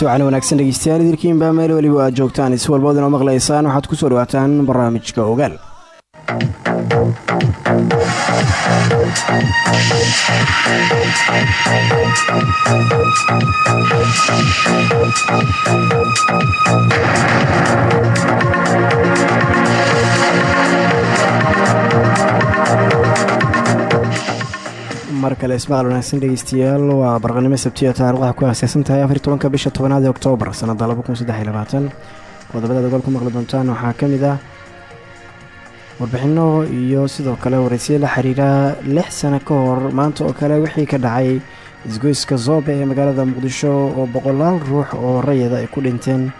Kulanti waxaana wanaagsan dhegeystayaal idilkiinbaa meel weliba aad joogtaan is walbood inoo maqlaysaan waxaad ku soo dhawaataan barnaamijka ogaal mar kale wanaagsan dhegeystayaal waa barqanimo sabtiya taarikhda ku aaseysan tahay afar tobanka bisha tobanaad ee oktoobar sanada qodobadaad ogaal ku maqli doontaan waxaa ka ah warbixino iyo sidoo kale wareysiyo la xiriira lix sano ka hor. Maanta oo kale wixii ka dhacay isgoyska zoobe ee magaalada muqdisho oo boqolaal ruux oo rayada ay ku dhinteen.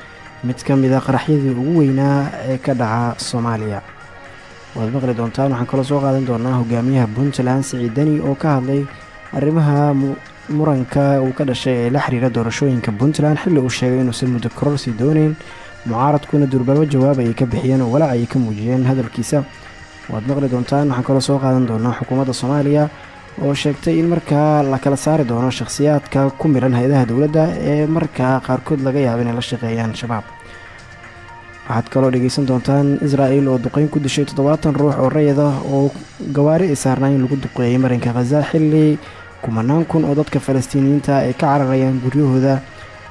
Mid ka mid a qaraxyadii ugu weynaa ee ka dhaca soomaaliya waad maqli doontaan waxaan kaloo soo qaadan doonaa hogaamiyaha puntland siciid deni oo ka hadlay arrimaha muranka uu ka dhashay ee la xiriira doorashooyinka puntland. Xilli uu sheegay inuusan muddo kororsi dooneyn mucaaradkuna durbabo jawaab ayay ka bixiyeen oo walaac ayay ka muujiyeen hadalkiisa. Waad maqli doontaan. Waxaan kaloo soo qaadan doonaa xukuumadda soomaaliya oo sheegtay in markaa la kala saari doono shakhsiyaadka ku miran hay'adaha dowladda ee markaa qaarkood laga yaabo inay la shaqeeyaan shabaab waxaad kaloo dhegaysan doontaan israa'il oo duqeyn ku dishay toddobaatan ruux oo rayid ah oo gawaari ay saarnaa in lagu duqeeyay marinka khaza xilli kumanaan kun oo dadka falastiiniyiinta ay ka cararayaan guryahooda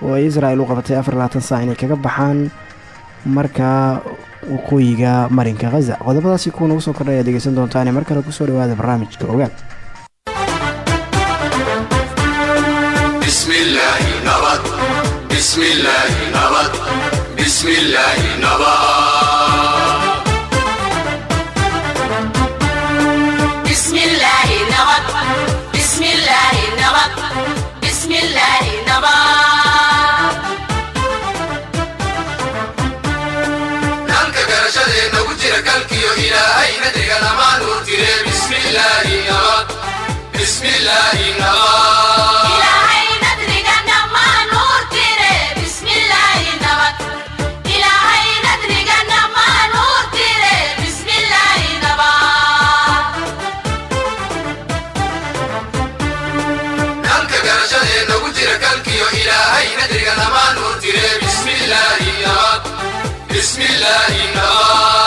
oo ay israa'il u qabatay afar labaatan saac inay kaga baxaan marka waqooyiga marinka khaza qodobadaasi kuwa nagu soo kordhay ayaad degeysan doontaane mar kale ku soo dhawaada barnaamijka ogaal bismillaahi nabad bismillaahi nabad بسم الله نبت bismillaahi nabad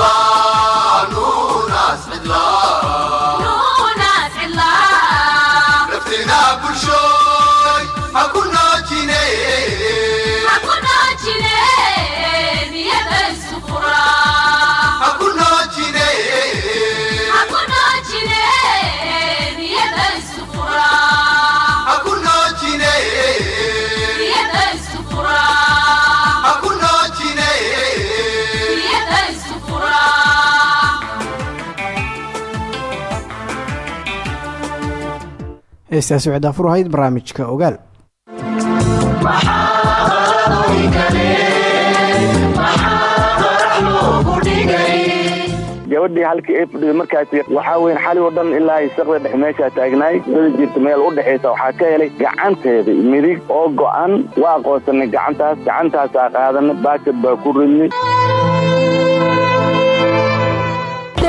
nuunaas heestaasi waxay daafur ahayd barnaamijka ogaal gabadhii halkii ay fadhiday markaasi waxaa weyn xali oo dhan ilaa isaqda dhex meeshaa taagnaay dada jirta meel u dhexaysa waxaa ka helay gacanteeda midig oo go'an. Waa aqoonsanay gacantaas gacantaasaa qaadanay baakad baa ku ridnay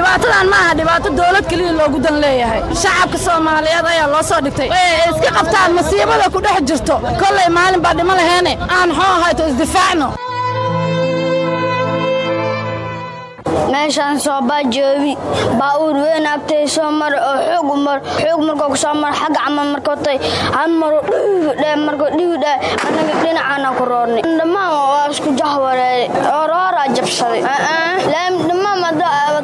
dhibaatadan ma aha dhibaato dowlad keliya loogu dan leeyahay. Shacabka soomaaliyeed ayaa loo soo dhigtay. Iska qabtaan masiibada ku dhex jirto. Kollay maalin baa dhimo laheene. Aan xoo hayto isdifaacno. Meeshaan soobaa joobi baa'uur weyn agtay soo mar oo xoog u mar. Xoog markuu ku soo mar xagga camal markootay hal maru dhiwdhe markuu dhiwdhe annaga dhinacaana ku roornay. Dhammaan waa isku jahwareey oo rooraa jabsaday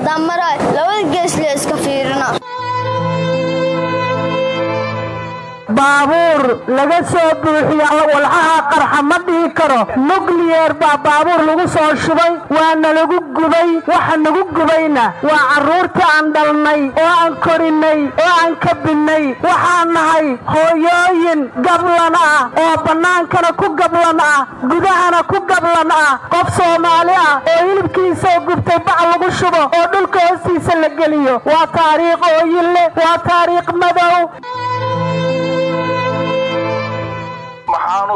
dhammaan wadaamaraa labada fiirina baabuur laga soo buuxiyo walxaha qarxa ma dhihi karo. Nukliyeer baa baabuur lagu soo shubay waana lagu gubay waxa nagu gubayna. Waa carruurtii aan dhalnay oo aan korinay oo aan kabinnay waxaan nahay hooyooyin gablan ah oo bannaankana ku gablan ah gudahana ku gablan ah. Qof soomaali ah oo hilibkiisao gubtay bac lagu shubo oo dhulka hoostiisa la geliyo. Waa taariikh ooyille waa taariikh madow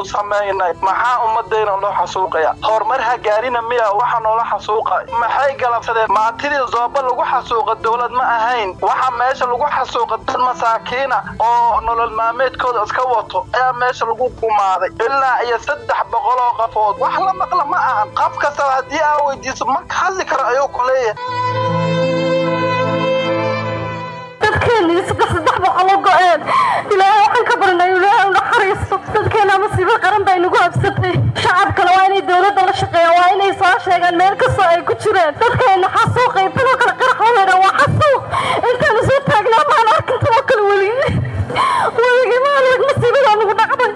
maxaanu samaynay maxaa ummadayna loo xasuuqaya? Horumar ha gaarina miya waxa noola xasuuqa. Maxay galabsadeen? Maantidii zooba lagu xasuuqa dowlad ma ahayn. Waxa meesha lagu xasuuqa dad masaakiina oo nolol maalmeedkooda iska wato ayaa meesha lagu gumaaday ilaa iyo saddex boqol oo qafood wax la maqla ma ahan. Qof kastaba haddii aa weydiiso ma hadli karo ayuu ku leeyahay dadkeennii saddex boqolo go-een. Ilaahay waxaan ka barnay ilaahay u naxariisto. Dadkeenna masiibo qaran bay nagu habsatay. Shacabkana waa inay dowladda la shaqeeyaan waa inay soo sheegaan meel kastoo ay ku jireen dadkeenna xasuuqay biloo kale qaraxoodeena waa xasuuq intaanu soo taagnaa maan arkin talo kale weligii weligii maalig masiibadaa nagu dhacday.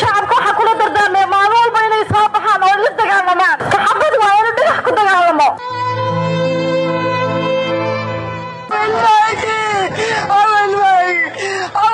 Shacabka waxaa kula dardaarmaya maalin walba inay soo baxaan oo la dagaalamaan kaxabad waa inuu dhagax ku dagaalamo Shariyo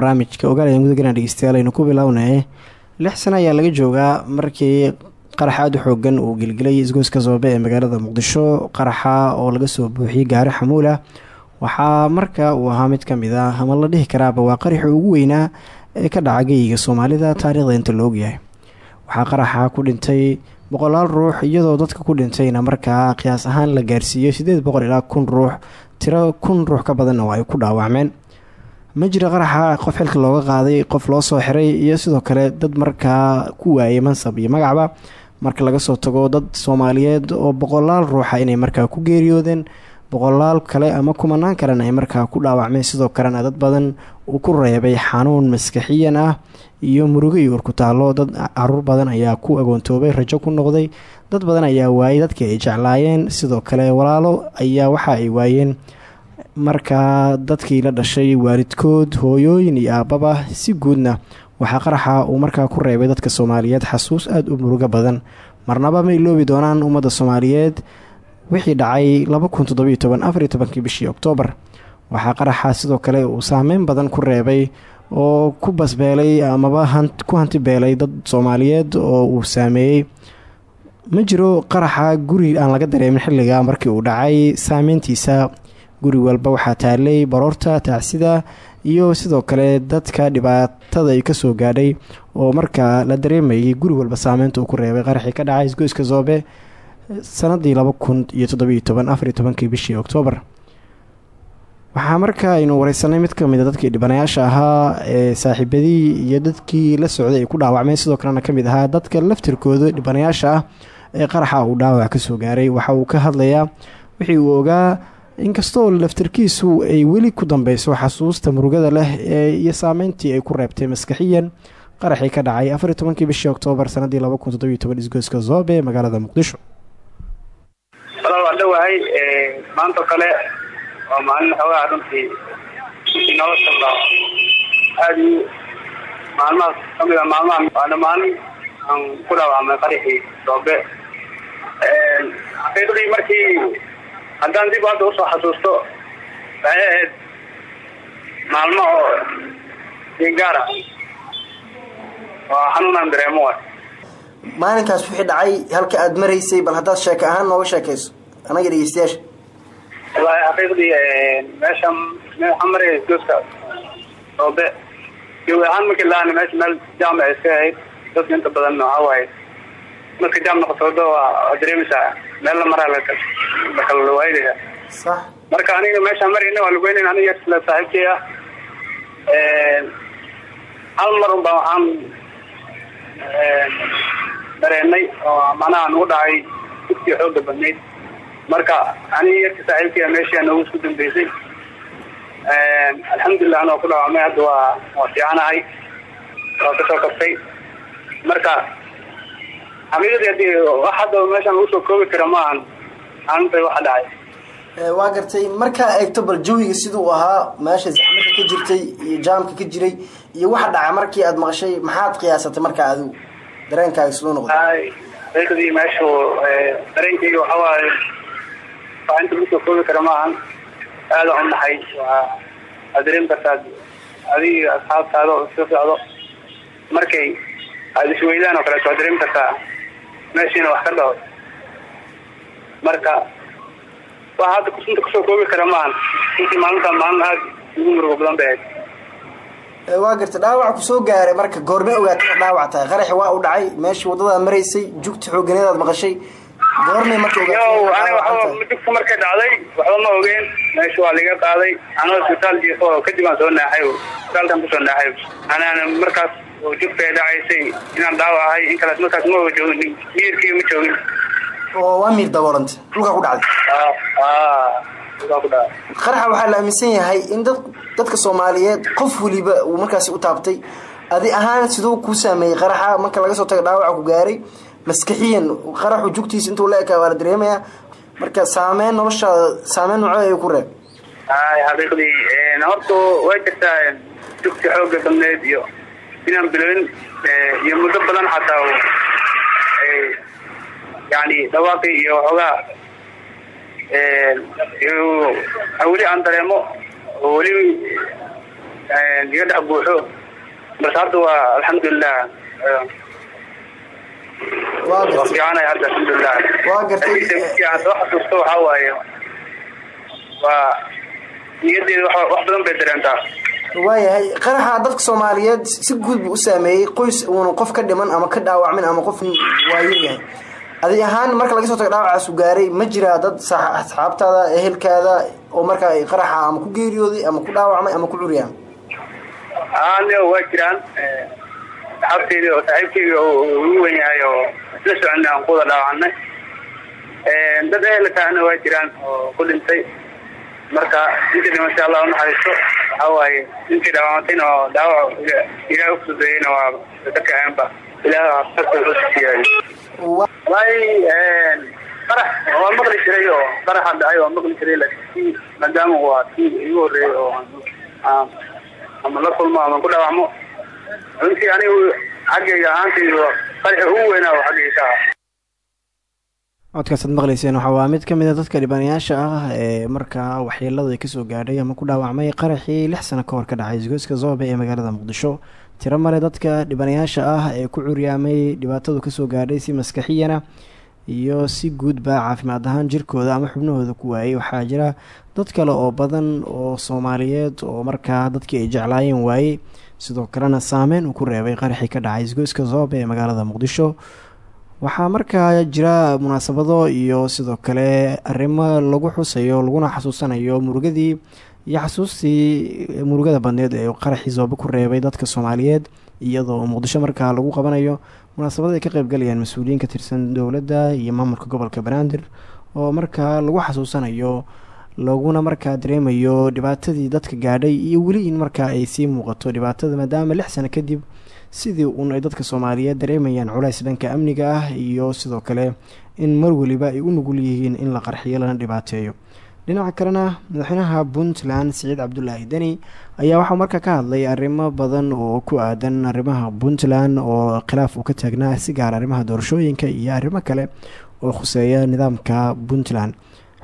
barnaamijka ogaalayan gudagalana dhegeystayaal aynu ku bilownay lix sano ayaa laga joogaa markii qarax aada u xoogan uu gelgelay isgoyska soobe ee magaalada muqdisho qaraxa oo laga soo buuxiyey gaari xamuul ah. Waxaa marka uu ahaa mid ka mid ah ama la dhihi karaaba waa qaraxii ugu weynaa ee ka dhaca geyiga soomaalida taariikhda inta la ogyahay. Waxaa qaraxa ku dhintay boqolaal ruux iyadoo dadka ku dhintayna markaa qiyaas ahaan la gaarsiiyey siddeed boqol ilaa kun ruux tiro kun ruux ka badanna oo ay ku dhaawacmeen ma jira qaraxa qof xilka looga qaaday qof loo soo xiray iyo sidoo kale dad markaa ku waayay mansab iyo magacba. Marka laga soo tago dad soomaaliyeed oo boqolaal ruuxa inay markaa ku geeriyoodeen boqolaal kale ama kumanaan kalena ay markaa ku dhaawacmeen. Sidoo kalena dad badan uu ku reebay xanuun maskaxiyan ah iyo murugo iyo urkutaallo dad carruur badan ayaa ku agoontoobay rajo ku noqday. Dad badan ayaa waayay dadkii ay jeclaayeen. Sidoo kale walaalo ayaa waxa ay waayeen markaa dadkii la dhashay waalidkood hooyooyin iyo aababa si guudna waxaa qaraxa uu markaa ku reebay dadka soomaaliyeed. Xasuus aada u murugo badan. Marnaba ma iloobi doonaan ummadda soomaaliyeed? Wixii dhacay kii bishii oktoobar. Waxaa qaraxa sidoo kale uu saameyn badan ku reebay oo ku basbeelay amaba ku hanti beelay dad soomaaliyeed oo uu saameeyey. Ma jiro qaraxa guri aan laga dareemin xilliga markii uu dhacay. Saameyntiisa guri walba waxaa taalay baroorta taacsida iyo sidoo kale dadka dhibaatada ay ka soo gaadhay oo markaa la dareemayay guri walba saameynta uu ku reebay qaraxii ka dhacay isgoyska zoobe sanadii kii bishii oktoobar. Waxaa markaa aynu wareysanay mid ka mid a dadkii dhibanayaasha ahaa ee saaxiibadii iyo dadkii la socday ay ku dhaawacmeen sidoo kalena ka mid ahaa dadka laftirkooda dhibanayaasha ah ee qaraxa uu dhaawac ka soo gaaray. Waxa uu ka hadlayaa wixii uu ogaa inkastoo laftirkiisu ay weli ku dambeyso xasuusta murugada leh ee iyo saameyntii ay ku reebtay maskaxiyan qaraxii ka dhacay afar tobankii bishii oktoobar sanadii isgoyska zoobe ee magaalada muqdisho. Walaal waa dhawahay maantao kale waa maalin xoogaha runtii. Nolosha la aada u maalmahaas ka mid a maalmaha maalin aan ku dhaawacmay qaraxii soobe xaqiiqdii markii haddaan dib hadda u soo xasuusto waxay ahayd maalmo oo gaara waa xanuunaan dareemo wa maalinkaas wixii dhacay halka aad maraysay bal haddaad sheeko ahaan nooga sheekayso anaga dhegeystayaasha. Wallaahi xaqiiqdii meeshan waxaan maraya gooska soobe jawi ahaan markii laana meesha meel jaamac iska ahayd dadka inta badan waxaa waaye marka jaam noqoto wado waa waa dareemaysaa meel la maraa lakala lawaayadaya sax. Marka aniga meeshaan marayna waa lagoynayn aniga isla saaxiibkay ah hal mar un baa waxaan dareenay oo macnaha nagu dhacay dugtii xooga badnayd. Marka aniga yarka saaxiibkay ah meeshii noogu isku dambeysay alxamdulilah anoo ku dhaawacmay hadda waa waa fiicanahay waa ka soo kabtay. Marka wax hadda meeshaan lagu soo koobi kara maahan maalinta waxa dhacay Ee, waa gartay markaa eegto bal jawiga siduu ahaa meesha zaxmada ka jirtay iyo jaamka ka jiray iyo waxa dhaca markii aad maqashay maxaad qiyaasatay markaa adigu dareenkaaga siduu noqday xaqiiqadii meeshu dareenkayga waxa waaye wax inta lagu soo koobi kara maahan aada u naxay waa aad dareemi kartaa adiga asxaabtaada oo iska socdo markay aada isweydaan oo kaleeto waad dareemi kartaa meeshiina wax ka dhaco marka wax hadda kusunta ku soo koobi kara maahan intii maalinta maalin aada ugu murugo badan bay ahayd Ee, waa gartay dhaawac ku soo gaaray marka goorme ogaatay inaad dhaawac tahay. Qaraxi waa u dhacay meeshii waddadaa maraysay jugta xooganeedaad maqashay. Goormay marka dugta markay dhacday waxba ma ogeen meesha waa liga qaaday. Anoo isbitaal jiifo kadib aan soo naaxay isbitaalkan ku soo naaxay. Anaan markaas oo jugta ay dhacaysay inaan dhaawac ahay in kalees markaas ma oga joogin miyirkii ma joogin. Oo waa miir daboolantay dhulka ku dhacday. Ah, ah, ku dhacay qaraxa waxaa la aaminsan yahay in dad dadka soomaaliyeed qof weliba uu markaasi u taabtay. Adi ahaan siduu kuu saameeyey qaraxa marka laga soo tago dhaawaca ku gaaray maskaxiyan qaraxu jugtiisa intuu la ekaa waa la dareemayaa. Marka saameyn noloshaada saameyn noocee ayuu ku reeb. Een, horta way jirtaa een, jugti xooga badneed iyo inaan bilowin ee, iyo muddo badan xataa ee, yani dhawaaqii iyo waxoogaa iyo weli aan dareemo oo weli iga dhex buuxo. Balse hadda waa alxamdulilah fiicanay hadda alxamdulilah soo xasuusto waxaa waaye waa niyadeeda wax badan bay dareentaa waayahay qaraxa dadka soomaaliyeed si guud buu u saameeyey. Qoys uuna qof ka dhiman ama ka dhaawacmin ama qof waayar yahay. Adi ahaan marka laga soo tago dhaawacaasu gaaray ma jiraa dad asxaabtaada ehelkaada oo markaa ay qaraxa ama ku geeriyooday ama ku dhaawacmay ama ku curyaan aane waa jiraan. Ee, asxaabteyda oo saaxiibkeyga ugu wen oo isla soconay aan ku wada dhaawacnay. Ee, dad ehelkaana waa jiraan oo ku marka intii dhimatay allah unaxariisto waxaa waaye intii dhaawacantayna oo dhaawac ila- ilaah ufududeeyeyna waa ka kaceenba ilaah siiyay Wa- wallaahi qarax waa maqli jiray oo qaraxa dhacay waa maqli jiray laakiin maadaama waa kii igu horreeyay oo ama la kulmo ama ku dhaawacmo. Runtii anigu xaggayga ahaantaydu qaraxi ugu weynaa oo xaggayga codkaasaad maqleyseen waxaa waa mid ka mid a dadka dhibanayaasha ah ee markaa waxyeelada ka soo gaadhay ama ku dhaawacmay qaraxii lix sano ka hor ka dhacay isgoyska zoobe ee magaalada muqdisho. Tiro male dadka dhibanayaasha ah ee ku curyaamay dhibaatadu ka soo gaadhay si maskaxiyana iyo si guudba caafimaad ahaan jirkooda ama xubnahooda ku waayay. Waxaa jira dad kale oo badan oo soomaaliyeed oo markaa dadkii ay jeclaayeen waayey sidoo kalena saameyn uu ku reebay qaraxii ka dhacay isgoyska zoobe ee magaalada muqdisho waxaa markaa jira munaasabado iyo sidoo kale arrimo lagu xusayo laguna xasuusanayo murugadii iyo xasuustii murugada badneed ee qaraxii zoobe ku reebay dadka soomaaliyeed iyadoo muqdisho markaa lagu qabanayo munaasabada ay ka qeybgalayaan mas'uuliyiin ka tirsan dowladda iyo maamulka gobolka banaadir oo markaa lagu xasuusanayo laguna markaa dareemayo dhibaatadii dadka gaadhay iyo weli in markaa ay sii muuqato dhibaatada maadaama lix sano kadib sidii uun ay dadka soomaaliyeed dareemayaan culays dhanka amniga ah iyo sidoo kale in mar weliba ay u nugul yihiin in la qarxiyo lana dhibaateeyo. Dhinaca kalena madaxweynaha puntland siciid cabdulaahi deni ayaa waxaa markaa ka hadlay arrimo badan oo ku aadan arrimaha puntland oo khilaaf uu ka taagnaa si gaar arrimaha doorashooyinka iyo arrimo kale oo khuseeya nidaamka puntland.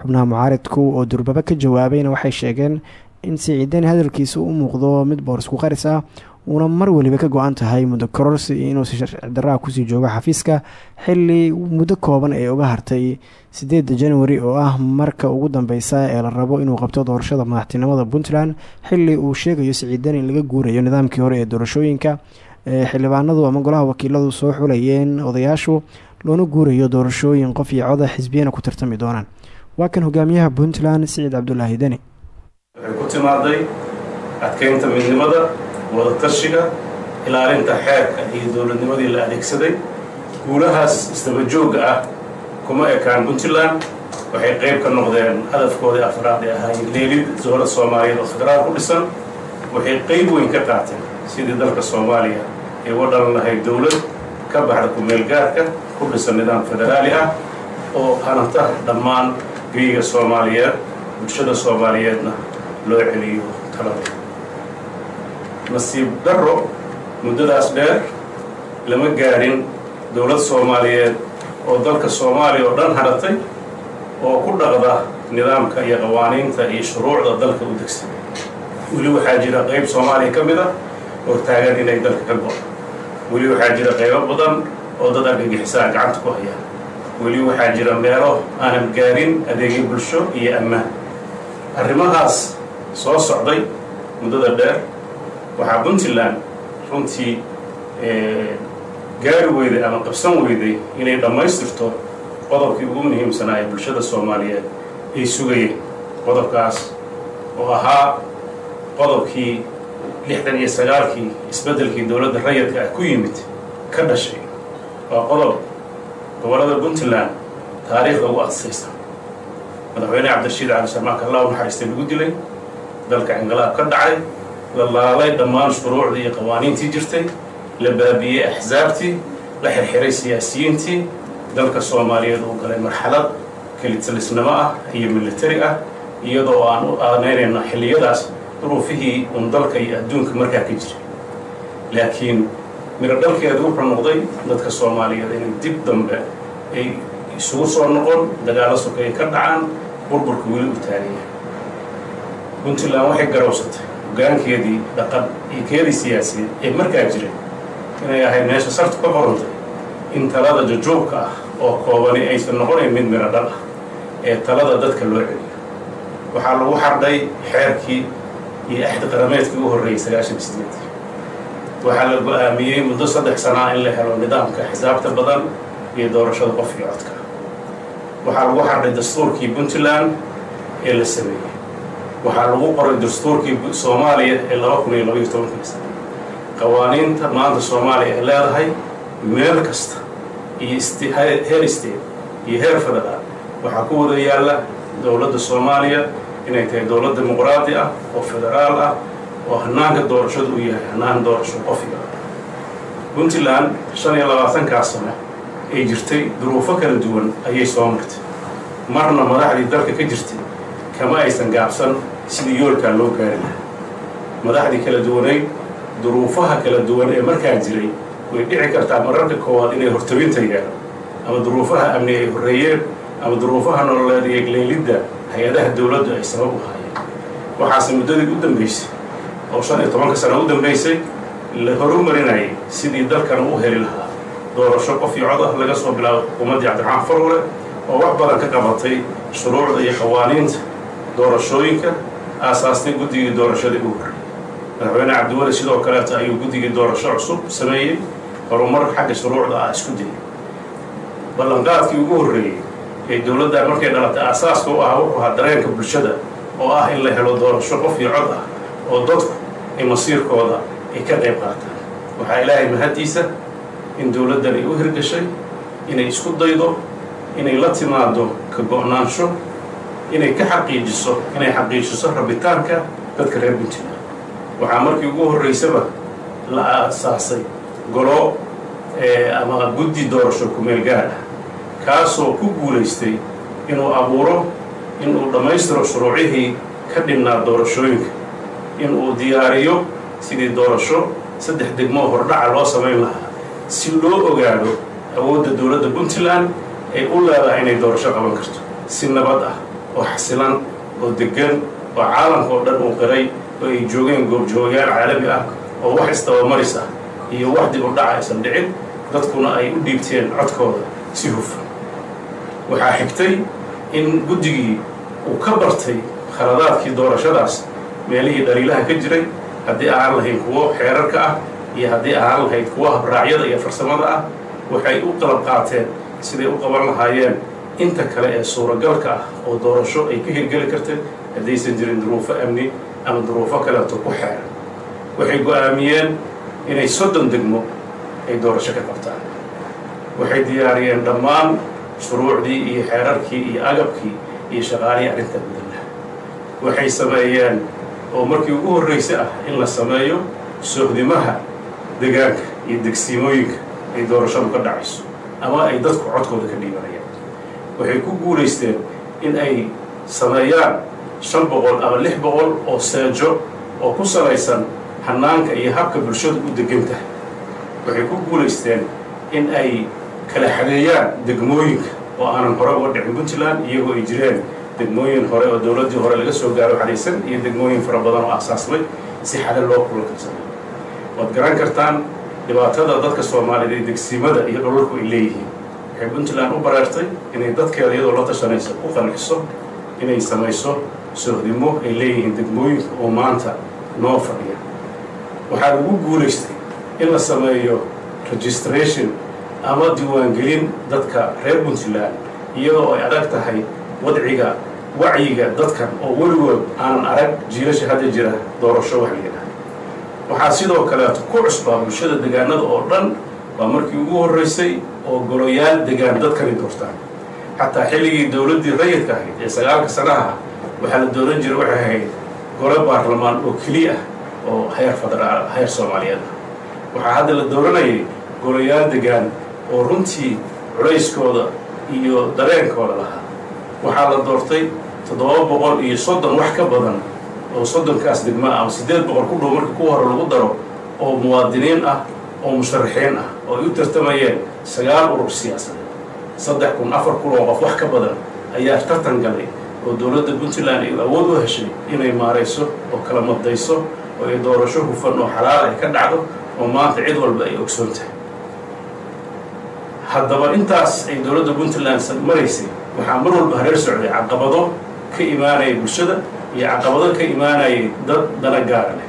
Xubnaha mucaaridku oo durbaba ka jawaabayna waxay sheegeen in siciid deni hadalkiisa u muuqdo mid boorisku qaris ah uuna mar waliba ka go-an tahay muddo kororsi inuusi sharci daraa ku sii joogo xafiiska. Xili muddo kooban ay uga hartay sideeda januari oo ah marka ugu dambeysa ee la rabo inuu qabto doorashada madaxtinimada puntland. Xili uu sheegayo siciidani in laga guurayo nidaamkii hore ee doorashooyinka ee xildhibaanadu ama golaha wakiiladu soo xulayeen odayaashu loona guurayo doorashooyin qof iyo coda xisbiyana ku tartami doonaan. Waa kan hogaamiyaha puntland siciid cabdulaahi deni. Waxay ku timaaday adkeynta midnimada wadatashiga ilaalinta xeerka iyo dowladnimadii la adeegsaday guulahaas isdabajooga ah kuma ekaan. Puntland waxay qayb ka noqdeen hadafkoodii afraad ee ahaa leelid dowlad soomaaliyeed oo federaal ku dhisan waxay qayb weyn ka qaateen sidii dalka soomaaliya ay uga dhalan lahayd dowlad ka baxda ku-meelgaarka ku dhisan nidaam federaali ah oo hanata dhammaan geyiga soomaaliyeed bulshada soomaaliyeedna loo celiyo talada nasiib darro muddadaas dheer lama gaadhin dowlad soomaaliyeed oo dalka soomaaliya oo dhan haratay oo ku dhaqda nidaamka iyo qawaaniinta iyo shuruucda dalka u degsan. Weli waxaa jira qayb soomaaliya ka mid ah oo taagan inay dalka ka go-do weli waxaa jira qaybo badan oo dad argagixisaa gacanta ku hayaan. Weli waxaa jira meelo aanan gaarin adeegyo bulsho iyo ammaan. Arrimahaas soo socday muddada dheer waxaa puntland runtii gaari weyday ama qabsan weyday inay dhammaystirto qodobkii ugu muhiimsanaa ee bulshada soomaaliyeed ay sugayeen. Qodobkaas oo ahaa qodobkii lixdan iyo sagaalkii isbeddelkii dowladda rayadka ah ku yimid ka dhashay. Waa qodob gobollada puntland taariikhda ugu adsaysan madaxweyne cabdirashiid cali sharmaanka allah u naxariistay lagu dilay? Dalka inqilaab ka dhacay la laalay dhammaan shuruucdii iyo qawaaniintii jirtay la baabiyey axsaabtii la xirxiray siyaasiyiintii dalka soomaaliyeed uu galay marxalad kelitalisnimo ah iyo militari ah iyadoo aan u aanaynayno xilliyadaas duruufihii un dalka iyo adduunka markaa ka jiray. Laakiin miro dhalkeedu wuxuu noqday dadka soomaaliyeed inay dib dambe ay isugu soo noqon dagaallo sokeeye ka dhacaan burburka weli u taagaya. Puntland waxay garowsatay hogaankeedii dhaqan iyo keedii siyaasiyeed ee markaa jiray inay ahayd meesha sartu ka qorantay in talada jajuubka ah oo koobani aysan noqonayn mid miro dhal ah ee talada dadka loo celiyo. Waxaa lagu xardhay xeerkii iyo axdi qarameedkii u horreeyey sagaashan sideed waxaa la go'aamiyey muddo saddex sanaa in la helo nidaamka xisaabta badan iyo doorashada qof codka. Waxaa lagu xardhay dastuurkii puntland ee la sameeyey waxaa lagu qoray dastuurkii soomaaliya ee laba kun iyo labaiyo tobankii sane qawaaniinta maanta soomaaliya ay leedahay meel kasta iyo heer state iyo heer federaal waxaa ku wada yaalla dowladda soomaaliya inay tahay dowlad dimuqraadi ah oo federaal ah oo hanaanka doorashadu u yahay hanaan doorasho qofiga puntland shan iyo labaatankaas sano ay jirtay duruufo kala duwan ayay soo martay. Marna madaxdii dalka ka jirtay kama aysan gaabsan sidii yoolkaa loo gaari lahaa madaxdii kala duwanayd duruufaha kala duwan ee markaa jiray way dhici kartaa mararka koowaad inay hortabinta yeelan ama duruufaha amni ay horreeyeen ama duruufaha nololeed iyo leylidda hay'adaha dowladdu ay sabab u haayeen waxaase muddadii u dambaysay oo shan iyo tobanka sano u dambaysay la horumarinayay sidii dalkan u heli lahaa. Doorasho qof iyo cod ah laga soo bilaabo xukuumaddii cabdiraxmaan farwale oo wax badan ka qabatay shuruucda iyo qawaaniinta doorashooyinka aasaastay guddigii doorashadii u horrey madaxweyne cabdiweli sidoo kaleeta ayuu guddigii doorasho cusub sameeyey horumar xagga shuruucda ah isku dayay. Ballanqaadkii ugu horreeyey ee dowladdan markay dhalatay aasaaska u ahaa wuxuu ahaa dareenka bulshada oo ah in la helo doorasho qof iyo cod ah oo dadku ay masiirkooda ay ka qayb qaataan. Waxaa ilaahay mahaddiisa in dowladdan ay u hirgashay inay isku daydo inay la timaado ka go-naansho inay ka xaqiijiso inay xaqiijiso rabitaanka dadka reer puntland waxaa markii ugu horraysaba la aasaasay golo ama guddi doorasho ku-meel gaar ah kaasoo ku guulaystay inuu abuuro inuu dhammaystiro shuruucihii ka dhinnaa doorashooyinka inuu diyaariyo sidii doorasho saddex degmoo hordhaca loo samayn lahaa si loo ogaado awoodda dowladda puntland ay u leedahay inay doorasho qaban karto. Si nabad ah oo xasilan oo deggan oo caalamka oo dhan uu qiray oo ay joogeen goobjoogayaal caalami ah oo wax isdabamaris ah iyo wax dib u dhaca aysan dhicin dadkuna ay u dhiibteen codkooda si hufan. Waxaa xigtay in guddigii uu ka bartay khaladaadkii doorashadaas meelihii dhaliilaha ka jiray haddii ahaan lahayd kuwo xeerarka ah iyo haddii ahaan lahayd kuwo habraacyada iyo farsamada ah waxay u qalab qaateen siday u qaban lahaayeen inta kale ee suuragalka ah oo doorasho ay ka hirgeli karteen haddaysan jirin duruufo amni ama duruufo kaleeto ku xeeran. Waxay go'aamiyeen inay soddon degmo ay doorasho ka qabtaan. Waxay diyaariyeen dhammaan shuruucdii iyo xeerarkii iyo agabkii iyo shaqaalihii arrinta gudanah waxay sameeyeen oo markii ugu horraysa ah in la sameeyo sohdimaha degaanka iyo degsiimooyinka ay doorashadu ka dhacayso ama ay dadku codkooda ka dhiibanayaan waxay ku guulaysteen in ay sameeyaan shan boqol ama lix boqol oo seejo oo ku salaysan hannaanka iyo habka bulshadu u degan tahay. Waxay ku guulaysteen in ay kala xadeeyaan degmooyinka oo aanan hore uga dhicin puntland iyagoo ay jireen degmooyin hore oo dowladdii hore laga soo gaaro xadaysan iyo degmooyin fara badan oo aasaasmay si xale loo kulankarsana waad garan kartaan dhibaatada dadka soomaaliyeed ee degsiimada iyo dholalku ay leeyihiin waxay puntland u bareertay inay dadkeeda iyadoo la tashanaysa u qanciso inay samayso sohdimo ay leeyihiin degmooyinka oo maanta noo fadhiya. Waxaa lagu guulaystay in la sameeyo registration ama diiwaangelin dadka reer puntland iyadoo ay adag tahay wadciga wacyiga dadkan oo weligood aanan arag jiilasha hadda jira doorasho wax layidhaha waxaa sidoo kaleeto ku cusbaa bulshada degaanada oo dhan waa markii ugu horraysay oo goloyaal degaan dadkani doortaan. Xataa xilligii dowladdii rayidka ahayd ee sagaalka sanaha waxaa la dooran jiray waxay ahayd gole baarlamaan oo keliya ah oo heer federaal heer soomaaliyeed ah. Waxaa hadda la dooranayay golayaal degaan oo runtii culayskooda iyo dareenkooda lahaa. Waxaa la doortay toddoba boqol iyo soddon wax ka badan oo soddonkaas degma ama siddeed boqol ku dhow marka ku hore lagu daro oo muwaadiniin ah oo musharaxiin ah oo ay u tartamayeen sagaal urur siyaasadeed. Saddex kun afar kun oo qof wax ka badan ayaa tartan galay oo dowladda puntland ay awood u heshay inay maarayso oo kala madayso oo ay doorasho hufan oo xalaal ay ka dhacdo oo maanta cid walba ay ogsoon tahay. Haddaba intaas ay dowladda puntland maraysay waxaa mar walba hareer socday caqabado ka imaanaya bulshada iyo caqabado ka imaanayay dad dana gaara leh.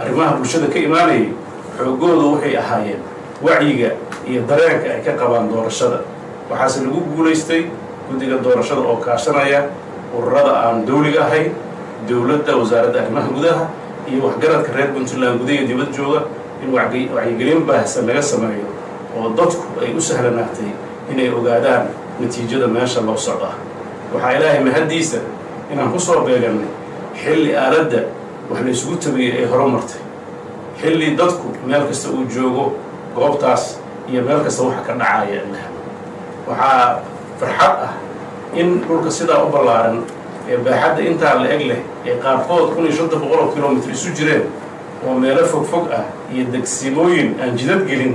Arrimaha bulshada ka imaanayay xoogoodu waxay ahaayeen wacyiga iyo dareenka ay ka qabaan doorashada. Waxaase lagu guulaystay guddiga doorashada oo kaashanaya ururada aan dawliga ahayn dowladda wasaaradda arrimaha gudaha iyo waxgaradka reer puntland gudaha dibad jooga in wacyigelin baahsan laga sameeyo oo dadku ay u sahlanaatay inay ogaadaan natiijada meesha loo socdaa waxaa ilaahay mahaddiisa inaan ku soo beegannay xilli aaladda wax la isugu ay horumartay xilli dadku meel kasta uu joogo goobtaas iyo meel kasta waxa ka dhacaya lah waxaa farxad ah in dhulka sidaa u ballaaran ee baaxadda intaa la eg leh ee qaarkood kun iyo shanta boqol oo kilomitr isu jireen oo meelo fogfog ah iyo degsimooyin aan jidad gelin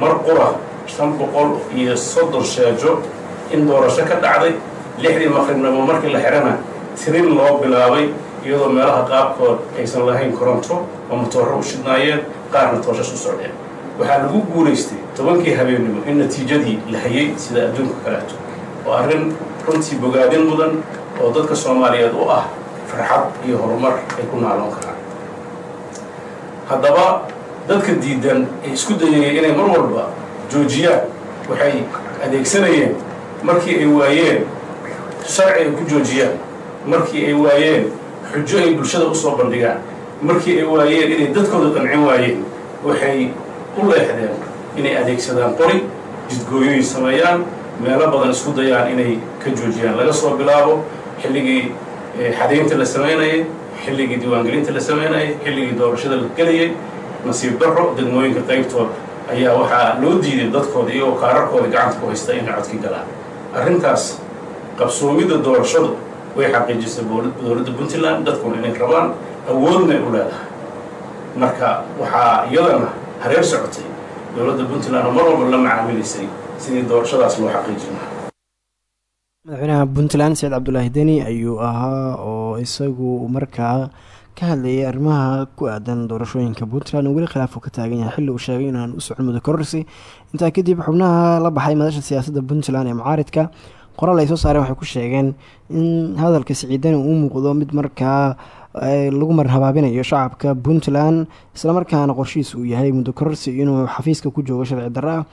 mar qura shan boqol iyo soddon sheejo in doorasho ka dhacday lixdii maqribnimo markii la xidhana tirin loo bilaabay iyadoo meelaha qaabkood aysan lahayn koronto oo matooro u shidnaayeen qaarna tooshash u socdeen. Waxaa lagu guulaystay tobankii habeennimo in natiijadii la hayay sida adduunka kaleeto. Oo arrin runtii bogaadin mudan oo dadka soomaaliyeed u ah farxad iyo horumar ay ku naaloon karaan. Haddaba dadka diidan ee isku dayayay inay mar walba joojiyaan waxay adeegsanayeen markii ay waayeen sharci ay ku joojiyaan markii ay waayeen xujo ay bulshada u soo bandhigaan markii ay waayeen inay dadkooda qancin waayeen waxay u leexdeen inay adeegsadaan qori jidgooyooyin sameeyaan meelo badan isku dayaan inay ka joojiyaan. Laga soo bilaabo xilligii xadaynta la samaynayay xilligii diiwaangelinta la samaynayay xilligii doorashada la gelayay nasiib darro degmooyinka qaybtood ayaa waxaa loo diiday dadkooda iyagoo kaararkooda gacanta ku haysta inay codki galaan arrintaas qabsoomidda doorashadu way xaqiijisay dowladda puntland dadkuna inay rabaan awoodna u leedahay marka waxaa iyadana hareer socotay. Dowladda puntland oo mar walba la macaamilaysay sidii doorashadaas loo xaqiijin lahaa madaxweynaha puntland saciid cabdulaahi deni ayuu ahaa oo isagu markaa ka hadlayay arrimaha ku aadan doorashooyinka puntland. Oo weli khilaaf uu ka taagan yahay. Xilli uu sheegay inaan u socon muddo kororsi. Intaa kadib xubnaha la baxay madasha siyaasadda puntland ee mucaaridka qoraal ay soo saareen waxay ku sheegeen in hadalka siciidani uu muuqdo mid markaa lagu marhabaabinayo shacabka puntland islamarkaana qorshihiisa uu yahay muddo kororsi inuu xafiiska ku joogo sharci darro ah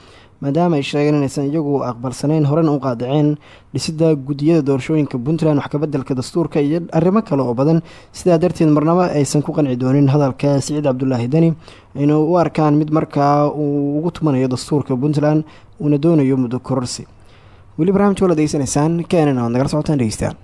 maadaama ay sheegeen inaysan iyagu aqbalsaneyn horena u qaadaceen dhisidda guddiyada doorashooyinka puntland wax kabeddelka dastuurka iyo arrimo kale oo badan. Sidaa darteed marnabo aysan ku qanci doonin hadalka siciid cabdulaahi deni ayna u arkaan mid markaa uu ugu tumanayo dastuurka puntland uuna doonayo muddo kororsi weli barnaamijka wala degeysanaysaan keenana waad socotaan dhegeystayaal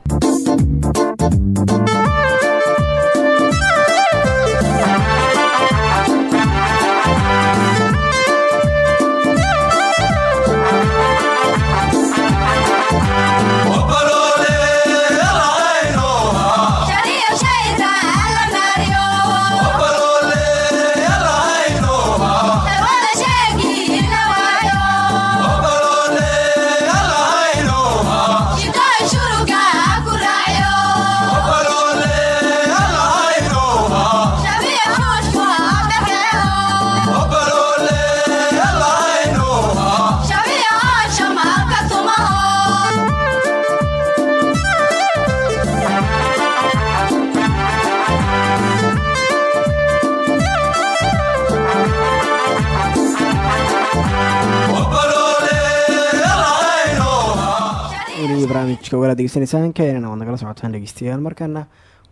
barnaamijka walaad degeysanaysaan keenana waad nagala socotaan dhegeystayaal markaana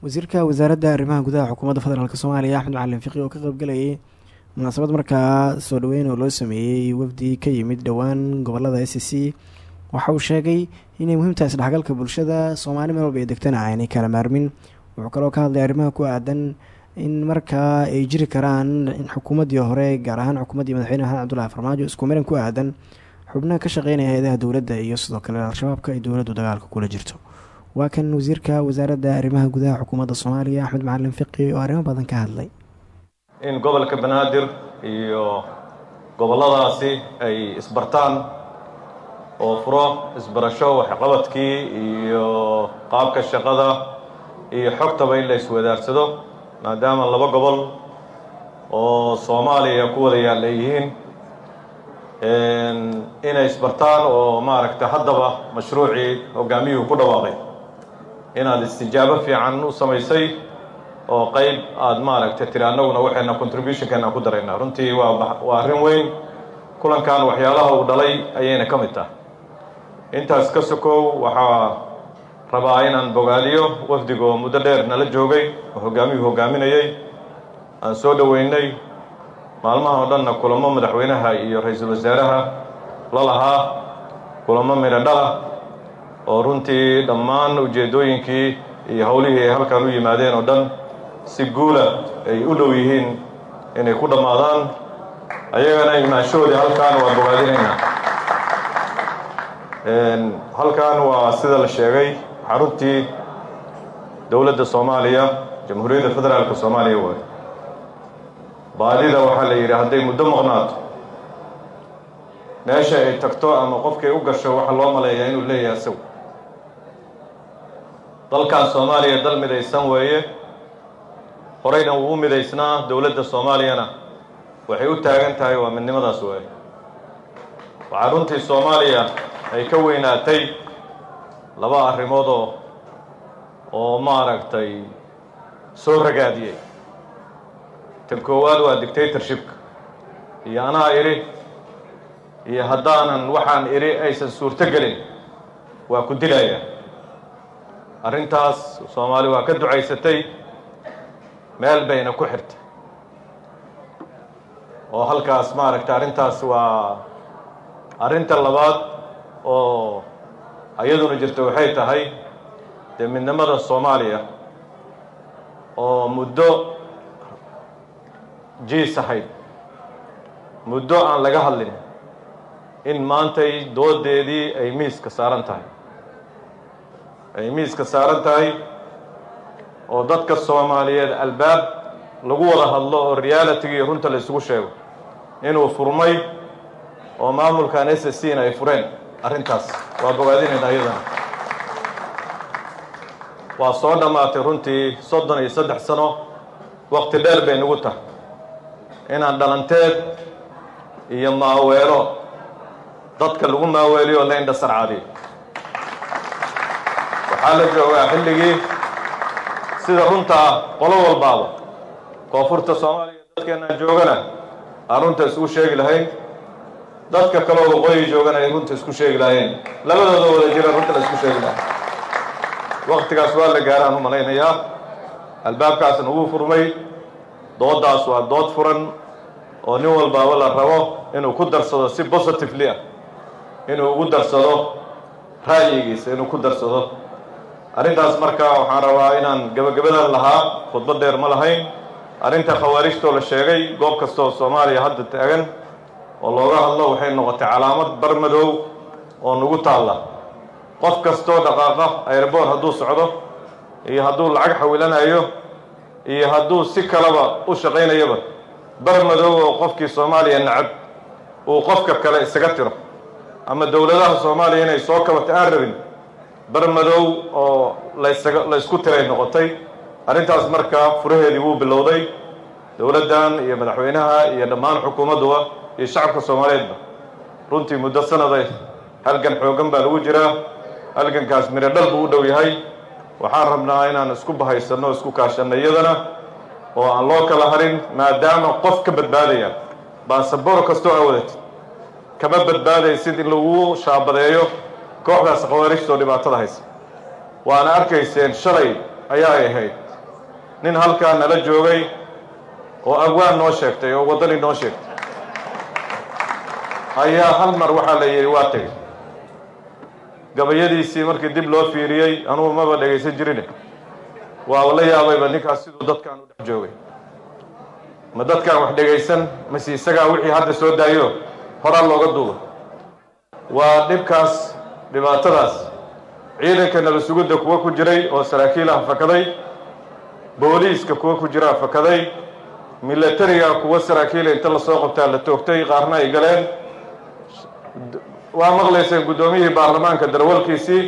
wasiirka wasaaradda arrimaha gudaha xukuumadda federaalk soomaaliya axmed macalin fiqi oo ka qaybgalayay munaasabad markaa soo dhaweyn oo loo sameeyey wafdi ka yimid dhowaan gobollada s c. Waxa uu sheegay inay muhiim tahay isdhexgalka bulshada soomaali meel walba ay degtana aanay kala maarmin. Wuxuu kaloo ka hadlay arrimaha ku aadan in markaa ay jiri karaan in xukuumaddii hore gaar ahaan xukuumaddii madaxweyne maxamed cabdullahi farmaajo isku miran ku aadan xubnaha ka shaqeynaya hay'adaha dowladda iyo sidoo kale al-shabaabka ay dowladdu dagaalka kula jirto. Waa kan wasiirka wasaaradda arrimaha gudaha xukuumadda soomaaliya axmed macalin fiqi oo arrimo badan ka hadlay. In gobolka banaadir iyo gobolladaasi ay isbartaan oo furo isbarasho waxqabadkii iyo qaabka shaqada iyo xogtaba in la iswadaarsado maadaama laba gobol oo soomaaliya ku wada yaal inay isbartaan oo maaragta haddaba mashruucii hogaamiyuhu ku dhawaaqay. Inaad istijaabo fiican u samaysay oo qayb aada maaragta tiri annaguna waxayna contributionkeena ku daraynaa. Runtii waa arrin weyn. Kulankan waxyaalaha uu dhalay ayayna ka mid tahay. Intaas ka sokow waxaa rabaa inaan bogaadiyo wafdigoo muddo dheer nala joogay oo hogaamiyuhu hogaaminayay. Aan soo dhoweynay maalmaha oo dhanna kulamo madaxweynaha iyo ra'iisul wasaaraha la lahaa kulamo midho dhala oo runtii dhammaan ujeeddooyinkii iyo howlihii ay halkan u yimaadeen oo dhan si guula ay u dhow yihiin inay ku dhammaadaan. Ayagana imaanshahoodii halkan waa bogaadinaynaa halkan waa sida la sheegay xaruntii dowladda soomaaliya jamhuuriyadda federaalka soomaaliya waayo baadida waxaa la yidhi hadday muddo maqnaato meesha ay tagto ama qofkay u gasho waxaa loo maleeyaa inuu leeyahay isagu dalkan soomaaliya dal midaysan weeye. Horeyna wuu u midaysnaa dowladda soomaaliyana waxay u taagan tahay waa midnimadaas weeye. Waxaa runtii soomaaliya ay ka weynaatay laba arrimoodoo oo maaragtay soo ragaadiyey tan koowaad waa dictatorshipka iyo anaa idhi iyo haddaanan waxaan idhi aysan suurto gelin waa ku dilaya. Arrintaas soomaali waa ka ducaysatay meel bayna ku xirtay. Oo halkaas maaragta arrintaas waa arrinta labaad oo ayaduna jirta waxay tahay dee soomaaliya. Oo muddo jiis ahayd muddo aan laga hadlin in maantay doodeedii ay miiska saaran tahay. Ay miiska saaran tahay oo dadka soomaaliyeed albaab lagu wada hadlo oo realitiga iyo runta la isugu sheego. Inuu furmay oo maamulkan s c na ay fureen. Arrintaas waa bogaadinayna iyadana waa soo dhammaatay runtii soddon iyo saddex sano. Waqti dheer bay nagu tahay inaan dhalanteed iyo maaweelo dadka lagu maaweeliyo la indha sarcaadiyo waxaa la joogaa xilligii sida runtaa qolo walbaaba. Koonfurta soomaaliya dadkeenaan joogana aan runta isku sheegi lahayn. Dadka kaloo waqooyi joogana ay runta isku sheegi lahayeen labadooda wada jira runta la isku sheegi lahay waktigaas waa la gaaraan u malaynayaa albaabkaasna wuu furmay dooddaas waa dood furan oo nin walbaaba la rabo inuu ku darsado si positively ah inuu ugu darsado ra'yigiisa inuu ku darsado. Arrintaas marka waxaan rabaa inaan gebagabadan lahaa khudbad dheer ma lahayn. Arrinta khawaarijtoo la sheegay goob kastooo soomaaliya hadda taagan oo looga hadlo waxay noqotay calaamad barmadow oo nagu taalla. Qof kastoo dhaqaaqa airboort hadduu socdo iyo hadduu lacag xawilanayo iyo hadduu si kaleba u shaqaynayaba barmadow oo qofkii soomaaliya nacab uu qofka kale isaga tiro. Ama dowladaha soomaaliya inay soo kabato aan rabin barmadow oo laysaga la ysku tiray noqotay. Arrintaas markaa furaheedii wuu bilowday. Dowladdan iyo madaxweynaha iyo dhammaan xukuumadduba iyo shacabka soomaaliyeedba. Runtii muddo sanaday halgan xooggan baa lagu jiraa. Halgankaas midho dhal buu u dhow yahay waxaan rabnaa inaan isku bahaysanno isku kaashanno iyadana oo aan loo kala harin maadaama qof ka badbaadaya. Baasabor kastoo aa wadatid kama badbaadaysid in lagu shaabadeeyo kooxdaas khawaarijtoo dhibaatada haysa. Waana arkayseen shalay ayaay ahayd. Nin halkaa nala joogay oo agwaan noo sheegtay oo waddani noo sheegtay. Ayaa hal mar waxaa la yidhi waa tegay gabayadiisii markii dib loo fiiriyey anugu maba dhegaysan jirine waa la yaabayba ninkaas siduu dadkaan u dhex joogay. Ma dadkaan wax dhegaysan mase isagaa wixii hadda soo daayo horaa looga duuba waa dhibkaas dhibaatadaas ciidanka nabasugidda kuwa ku jiray oo saraakiilaha fakaday booliiska kuwa ku jiraa fakaday milatariga kuwa saraakiila inta la soo qabtaa la toogtay qaarna ay galeen waa maqlayseen guddoomiyihii baarlamaanka darwalkiisii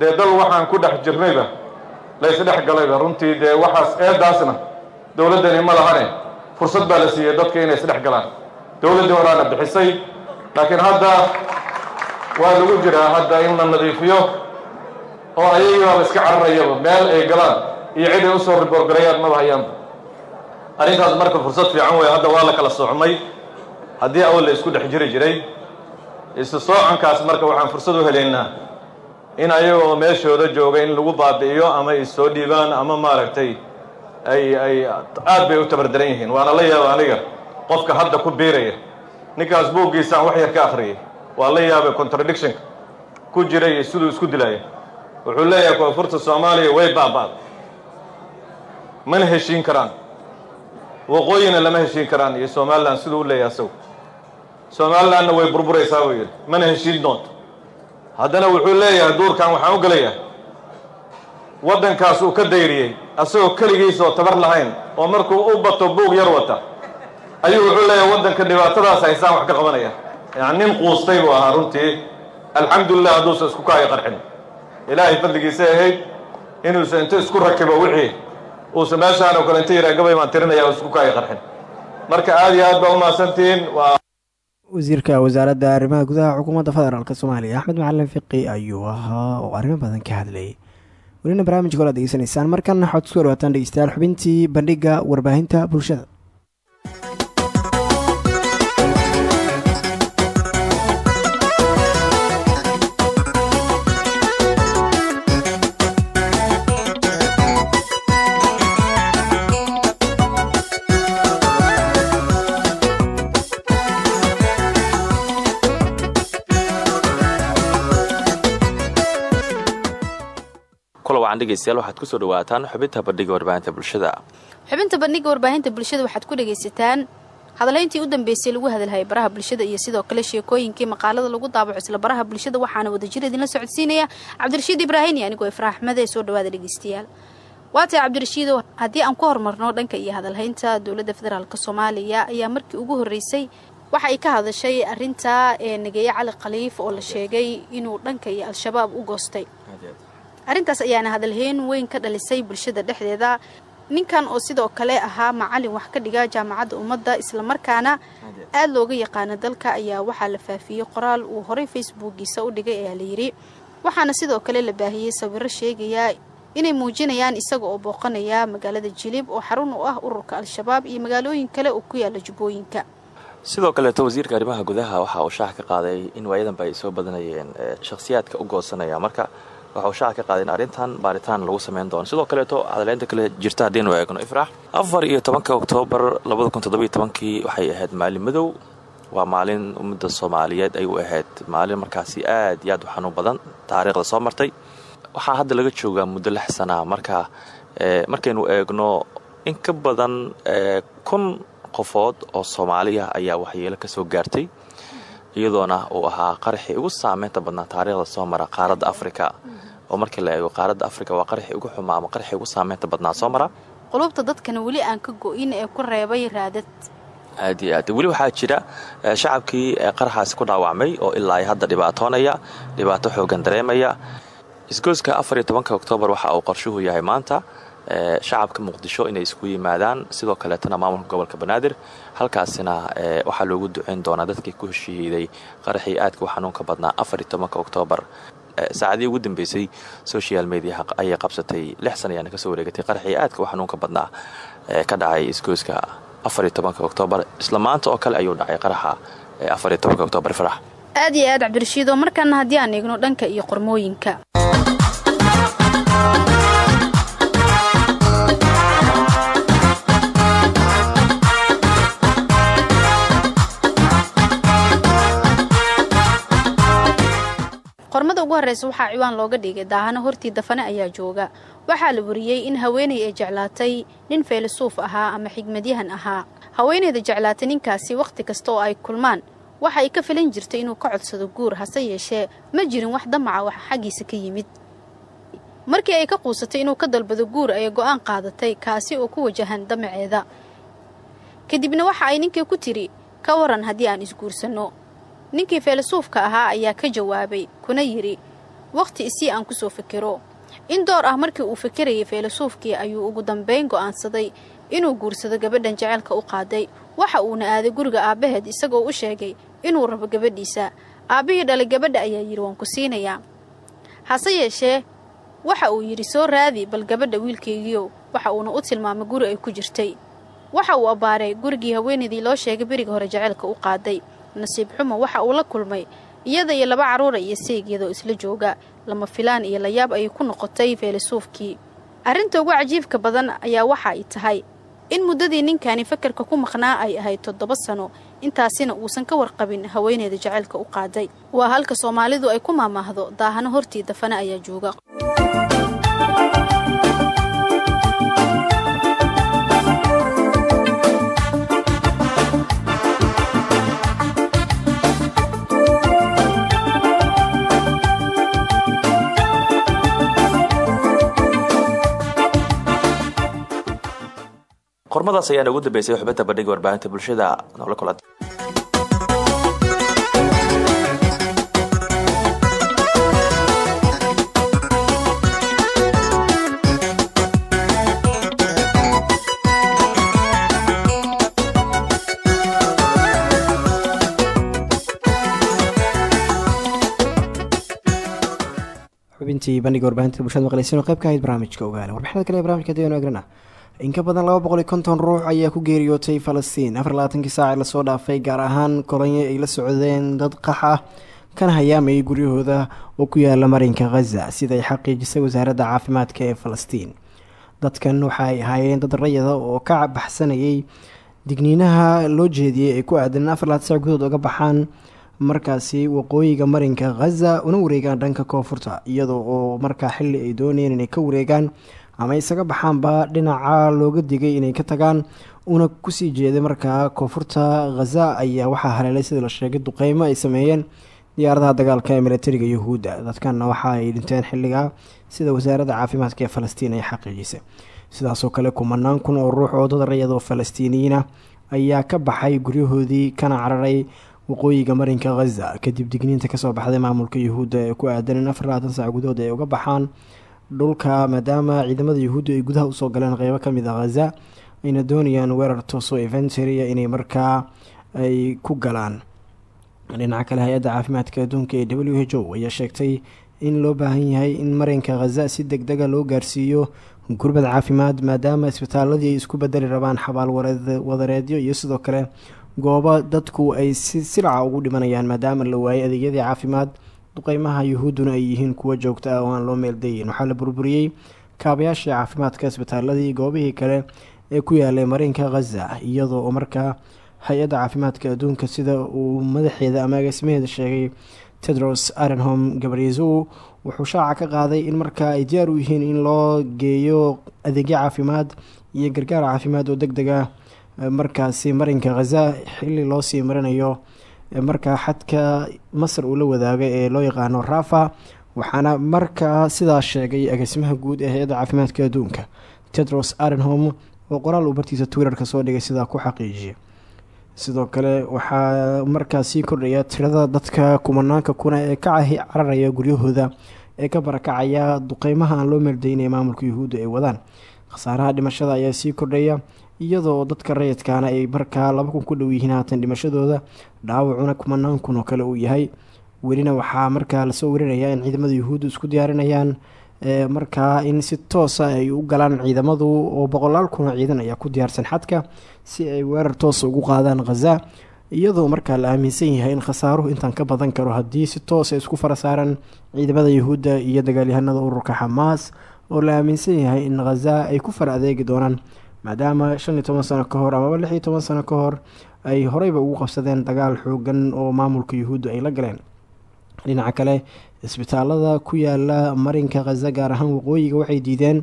dee dal waxaan ku dhex jirnayba laysdhex galayba runtii dee waxaas eedaasna dowladdani ma lahane. Fursad baa la siiyey dadka inay isdhex galaan. Dowladdii horaana bixisay. Laakiin hadda waa lagu jiraa hadda in la nadiifiyo oo ayagiibaaba iska cararayaba meel ay galaan iyo cid ay u soo riboorgarayaan maba hayaanba arrintaas marka fursad fiican wey hadda waa la kala soocmay haddii awal la isku dhex jiri jiray isu soocankaas marka waxaan fursad u helaynaa in ayagoo meeshooda jooga in lagu baabi'iyo ama ay soo dhiibaan ama maaragtay ay ay aad bay u tabardaran yihiin. Waana la yaaba aniga qofka hadda ku biiraya. Ninkaas buuggiisaan wax yar ka akhriyay waa la yaabay contradictionka. Ku jiray iyo siduu isku dilaya wuxuu leeyahay koonfurta soomaaliya way baaba'da mana heshiin karaan. Waqooyina lama heshiin karaan. Iyo somalilan siduu u leeyahay asagu somalilanna way burburaysaa buu yidhi. Mana heshiin doonto. Haddana wuxuu leeyahay duurkan waxaan u gelayaa waddankaas uu ka dayriyey asagoo keligiisa oo tabar lahayn oo markuu u bato buug yar wata. Ayuu wuxuu leeyahay waddanka dhibaatadaas haysaan wax ka qabanaya. Yani nin quustay buu ahaa runtii. Alxamdulilah hadduusan isku kaayo qarxin. Ilaahay fadligiisay ahayd inuusan inta isku rakibo wixii uusan meeshaan oo kale inta yidhaa gabay tirinaya isku kaayo qarxin. Marka aad iyo aad baa umahadsantihiin wasiirka wasaaradda arrimaha gudaha xukuumadda federaalk soomaaliya axmed macalin fiqi ayuu ahaa oo arrimo badan ka hadlayay welina barnaamijka olaad degeysanaysaan markan waxaad ku soo dhawaataan dhegeystayaal xubintii bandhigga warbaahinta bulshada dhegeystayaal waxaad ku soo dhawaataan xubinta bandhiga warbaahinta bulshada. Xubinta bandhiga warbaahinta bulshada waxaad ku dhegaysataan hadalhayntii u dambeysay lagu hadalhayay baraha bulshada iyo sidoo kale sheekooyinkii maqaalada lagu daabaco isla baraha bulshada. Waxaana wadajir idinla socodsiinaya cabdirashiid ibraahim iyo anigoo ifraax axmed soo dhawaada dhegeystayaal waatay cabdirashiidow haddii aan ku horumarno dhanka iyo hadalhaynta dowladda federaalk soomaaliya ayaa markii ugu horreysay waxa ay ka hadashay arinta ee nageeye cali khaliif oo la sheegay inuu dhanka iyo al-shabaab u goostay arrintaas ayaana hadalhayn weyn ka dhalisay bulshada dhexdeeda. Ninkan oo sidoo kale ahaa macalin wax ka dhiga jaamacadda ummadda islamarkaana aada looga yaqaano dalka ayaa waxaa la faafiyey qoraal uu horey facebookiisa u dhigay ayaa layidhi waxaana sidoo kale la baahiyey sawiro sheegaya inay muujinayaan isaga oo booqanaya magaalada jilib oo xarun u ah ururka al-shabaab iyo magaalooyin kale oo ku yaalla jubbooyinka sidoo kaleeto wasiirka arrimaha gudaha waxa uu shaax ka qaaday in waayadanba ay soo badanayeen shakhsiyaadka u goosanaya. Marka waxa uu shaax ka in arrintan baaritaan lagu samayn doono sidoo kaleeto cadaleynta kale jirta haddiinu eegno. Ifraax afar iyo tobanka oktoobar labada kun waxay ahayd maalin madow. Waa maalin ummadda soomaaliyeed ay u ahayd maalin markaasi aad iyo aad u xanuun badan taariikhda soo martay. Waxaa hadda laga joogaa muddo lix sanaa marka markaynu eegno in ka badan kun qofood oo soomaaliya ayaa waxyeelo ka soo gaartay iyadoona uu ahaa qaraxii ugu saameynta badnaa taariikhda soo mara qaaradda afrika. Oo markii la eego qaaradda afrika waa qaraxii ugu xumaa ama qaraxii ugu saameynta badnaa soo mara. Qulubta dadkana weli aan ka go-in ee ku reebay raadad. Aad iyo aad. Weli waxaa jira shacabkii qaraxaasi ku dhaawacmay oo ilaa ay hadda dhibaatoonaya dhibaato xoogan dareemaya. Isgoyska afar iyo tobanka oktoobar waxa uu qorshuhu yahay maanta shacabka muqdisho inay isku yimaadaan. Sidoo kaleetana maamulka gobolka banaadir halkaasina waxaa loogu duceyn doonaa dadkii ku heshiiyeyday qaraxii aadka u xanuunka badnaa afar iyo tobanka oktoobar saacadii ugu dambeysay social mediaha ayay qabsatay lix sana ayaana ka soo wareegatay qaraxii aadka u xanuunka badnaa ka dhacay isgoyska afar iyo tobanka oktoobar. Isla maanta oo kale ayuu dhacay qaraxa afar iyo tobanka oktoobar farax aad iyo aad cabdirashiidoo markaana haddii aan eegno dhanka iyo qormooyinka qormada ugu horreysa waxaa ciwaan looga dhigay daahano hortii dafane ayaa jooga. Waxaa la wariyey in haweenay ay jeclaatay nin faylisuuf ahaa ama xigmadyahan ahaa. Haweenayda jeclaatay ninkaasi wakhti kasta oo ay kulmaan. Waxa ay ka filan jirtay inuu ka codsado guur hase yeeshee ma jirin wax damaca wax xaggiisa ka yimid. Markii ay ka quusatay inuu ka dalbado guur ayay go'aan qaadatay kaasi oo ku wajahan damaceeda. Kadibna waxa ay ninkii ku tiri ka waran haddii aan isguursanno ninkii feelisuufka ahaa ayaa ka jawaabay kuna yidhi wakhti isii aan ku soo fikiro. In door ah markii uu fikirayay feelisuufkii ayuu ugu dambayn go'aansaday inuu guursado gabadhan jaceylka u qaaday. Waxa uuna aaday guriga aabbaheed isagoo u sheegay inuu rabo gabadhiisa. Aabbihii dhalay gabadha ayaa yidhi waan ku siinayaa. Hase yeeshee waxa uu yidhi soo raadi bal gabadha wiilkaygiiow. Waxa uuna u tilmaamay guri ay ku jirtay. Waxa uu abbaaray gurigii haweenaydii loo sheegay beriga hore jaceylka u qaaday nasiib xumo waxa uu la kulmay. Iyada iyo laba carruura iyo seegyadoo isla jooga. Lama filaan iyo layaab ayay ku noqotay feelisuufkii. Arrinta ugu cajiibka badan ayaa waxa ay tahay in muddadii ninkani fakarka ku maqnaa ay ahayd toddoba sano. Intaasina uusan ka warqabin haweeneyda jaceylka u qaaday. Waa halka soomaalidu ay ku maamaahdo daahano hortii dafane ayaa jooga qormadaas ayaana ugu dambeysay xubinta bandhiga warbaahinta bulshada noola kulan xubintii bandhiga warbaahinta bulshada maqleysan qayb ka ahayd barnaamijka ogaale warbixinada kale ee barnamijka dayano egrana in ka badan laba boqol iyo konton ruux ayaa ku geeriyootay falastiin. Afar labaatankii saaci la soo dhaafay gaar ahaan kolonyo ay la socdeen dad qax ah kana hayaamayay guryahooda oo ku yaalla marinka khaza sida ay xaqiijisay wasaaradda caafimaadka ee falastiin. Dadkan waxa ay ahaayeen dad rayada oo ka baxsanayay digniinaha loo jeediyey ay ku aadan afar labaatan saac gudahood oga baxaan markaasi waqooyiga marinka khaza una wareegaan dhanka koonfurta iyadoo oo markaa xili ay doonayeen inay ka wareegaan ama isaga baxaanba dhinaca looga digay inay ka tagaan una ku sii jeeday markaa koonfurta khaza ayaa waxaa haleelay sida la sheegay duqeymo ay sameeyeen diyaaradaha dagaalka ee militariga yuhuudda. Dadkanna waxa ay dhinteen xilligaa sida wasaaradda caafimaadka ee falastiin ay xaqiijisay. Sidaasoo kale kumanaan kun oo ruux oo dad rayad oo falastiiniyiina ayaa ka baxay guryahoodii kana cararay waqooyiga marinka khaza kadib digniinta ka soo baxday maamulka yuhuudda ee ku aadan in afar labaatan ay uga baxaan dhulka maadaama ciidamada yuhuudda ay gudaha u soo galeen qeybo ka mid a khaza ayna doonayaan weerar tooso eventeria inay markaa ay ku galaan. Dhinaca kale hay'adda caafimaadka adduunka ee w h o ayaa sheegtay in loo baahan yahay in marinka khaza si deg dega loo gaarsiiyo gurbad caafimaad maadaama isbitaaladii ay isku bedeli rabaan xabaal wadareedyo iyo sidoo kale goobo dadku ay si silca ugu dhimanayaan maadaama la waayay adeegyadii caafimaad duqeymaha yuhuudduna ay yihiin kuwo joogto ah oo aan loo meeldayin. Waxaa la burburiyey kaabayaashii caafimaadka isbitaaladii goobihii kale ee ku yaalay marinka khaza iyadoo markaa hay'adda caafimaadka adduunka sida uu madaxeeda ama agaasimaheeda sheegay tedros arenhom gabrizo wuxuu shaaca ka qaaday in markaa ay diyaar u yihiin in loo geeyo adeegyo caafimaad iyo gargaar caafimaad oo deg deg ah markaasi marinka khaza xili loo sii marinayo markaa xadka masar uu la wadaaga ee loo yaqaano rafa waxaana markaa sidaa sheegay agaasimaha guud ee hay'adda caafimaadka adduunka. Tedros arenhom oo qoraal uu bartiisa twitterka soo dhigay sidaa ku xaqiijiyay sidoo kale waxaa markaa sii kordhaya tirada dadka kumanaanka kuna ee ka cararaya guryahooda ee ka barakacaya duqeymaha aan loo meeldaynaya maamulka yuhuudda ay wadaan. Khasaaraha dhimashada ayaa sii kordhaya iyadoo dadka rayidkaana ay markaa laba kun ku dhow yihiin haatan dhimashadooda dhaawacuna kumanaan kun oo kale uu yahay. Welina waxaa markaa la soo warinaya in ciidamada yuhuudda isku diyaarinayaan markaa in si toosa ay u galaan ciidamadu oo boqolaal kunoo ciidan ayaa ku diyaarsan xadka si ay weerar toosa ugu qaadaan khaza iyadoo markaa la aaminsan yahay in khasaaruhu intaan ka badan karo haddii si toosa isku fara saaran ciidamada yuhuudda iyo dagaalyahanada ururka xamaas oo la aaminsan yahay in khaza ay ku fara adeegi doonaan maadaama shan iyo toban sano ka hor amaba lix iyo toban sano ka hor ay horeyba ugu qabsadeen dagaal xoogan oo maamulka yuhuudda ay la galeen. Dhinaca kale isbitaalada ku yaalla marinka khaza gaar ahaan waqooyiga waxay diideen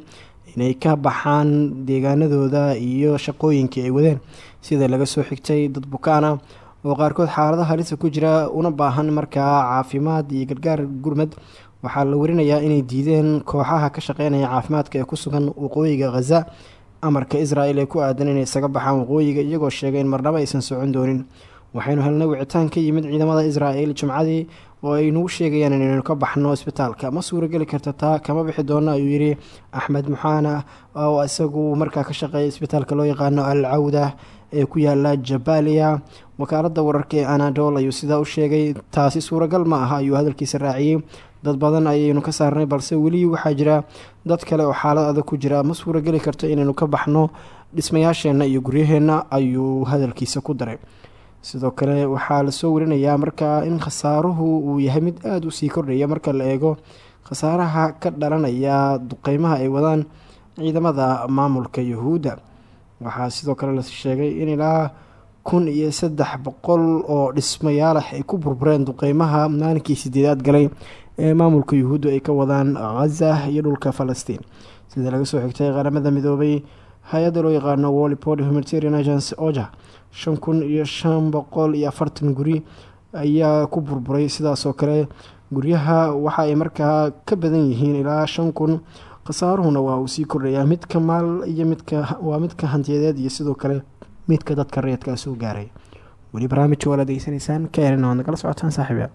inay ka baxaan deegaanadooda iyo shaqooyinkii ay wadeen. Sida laga soo xigtay dad bukaana oo qaarkood xaalada halisa ku jira una baahan markaa caafimaad iyo gargaar gurmad. Waxaa la warinayaa inay diideen kooxaha ka shaqeynaya caafimaadka ee ku sugan waqooyiga khaza amarka israel ee ku aadan inay isaga baxaan waqooyiga iyagoo sheegay in marnabo aysan socon doonin. Waxaynu helnay wicitaan ka yimid ciidamada israel jimcadii oo ay nagu sheegayaan inaynu ka baxno isbitaalka. Ma suurageli karta taa kama bixi doono ayuu yidhi axmed muxaana oo isagu markaa ka shaqeeya isbitaalka loo yaqaano al cawda ee ku yaalla jabaaliya. Wakaalada wararka ee anadol ayuu sidaa u sheegay taasi suuragal ma aha ayuu hadalkiisa raaciyey dad badan ayaynu ka saarnay balse weli waxaa jira dad kale oo xaalad adag ku jira. Ma suurageli karto inaynu ka baxno dhismayaasheenna iyo guryaheenna ayuu hadalkiisa ku daray. Sidoo kale waxaa la soo warinayaa markaa in khasaaruhu uu yahay mid aada u sii kordhaya marka la eego khasaaraha ka dhalanaya duqeymaha ay wadaan ciidamada maamulka yuhuudda. Waxaa sidoo kale la sheegay in ilaa kun iyo saddex boqol oo dhismayaalah ay ku burbureen duqeymaha maalinkii sideedaad galay ee maamulka yuhuudda ay ka wadaan khaza iyo dhulka falastiin. Sida laga soo xigtay qaramada midoobay? Hay'adda loo yaqaano wolipod humanitarian agence oja shan kun iyo shan boqol iyo afartan guri ayaa ku burburay. Sidaasoo kale guryaha waxa ay markaa ka badan yihiin ilaa shan kun. Khasaaruhuna waa uu sii kordhayaa midka maal iyo midka waa midka hantiyadeed iyo sidoo kale midka dadka reedkaa soo gaaray. Weli barnaamijka waala degeysanaysaan ka erina waad nagala socotaan saaxiibya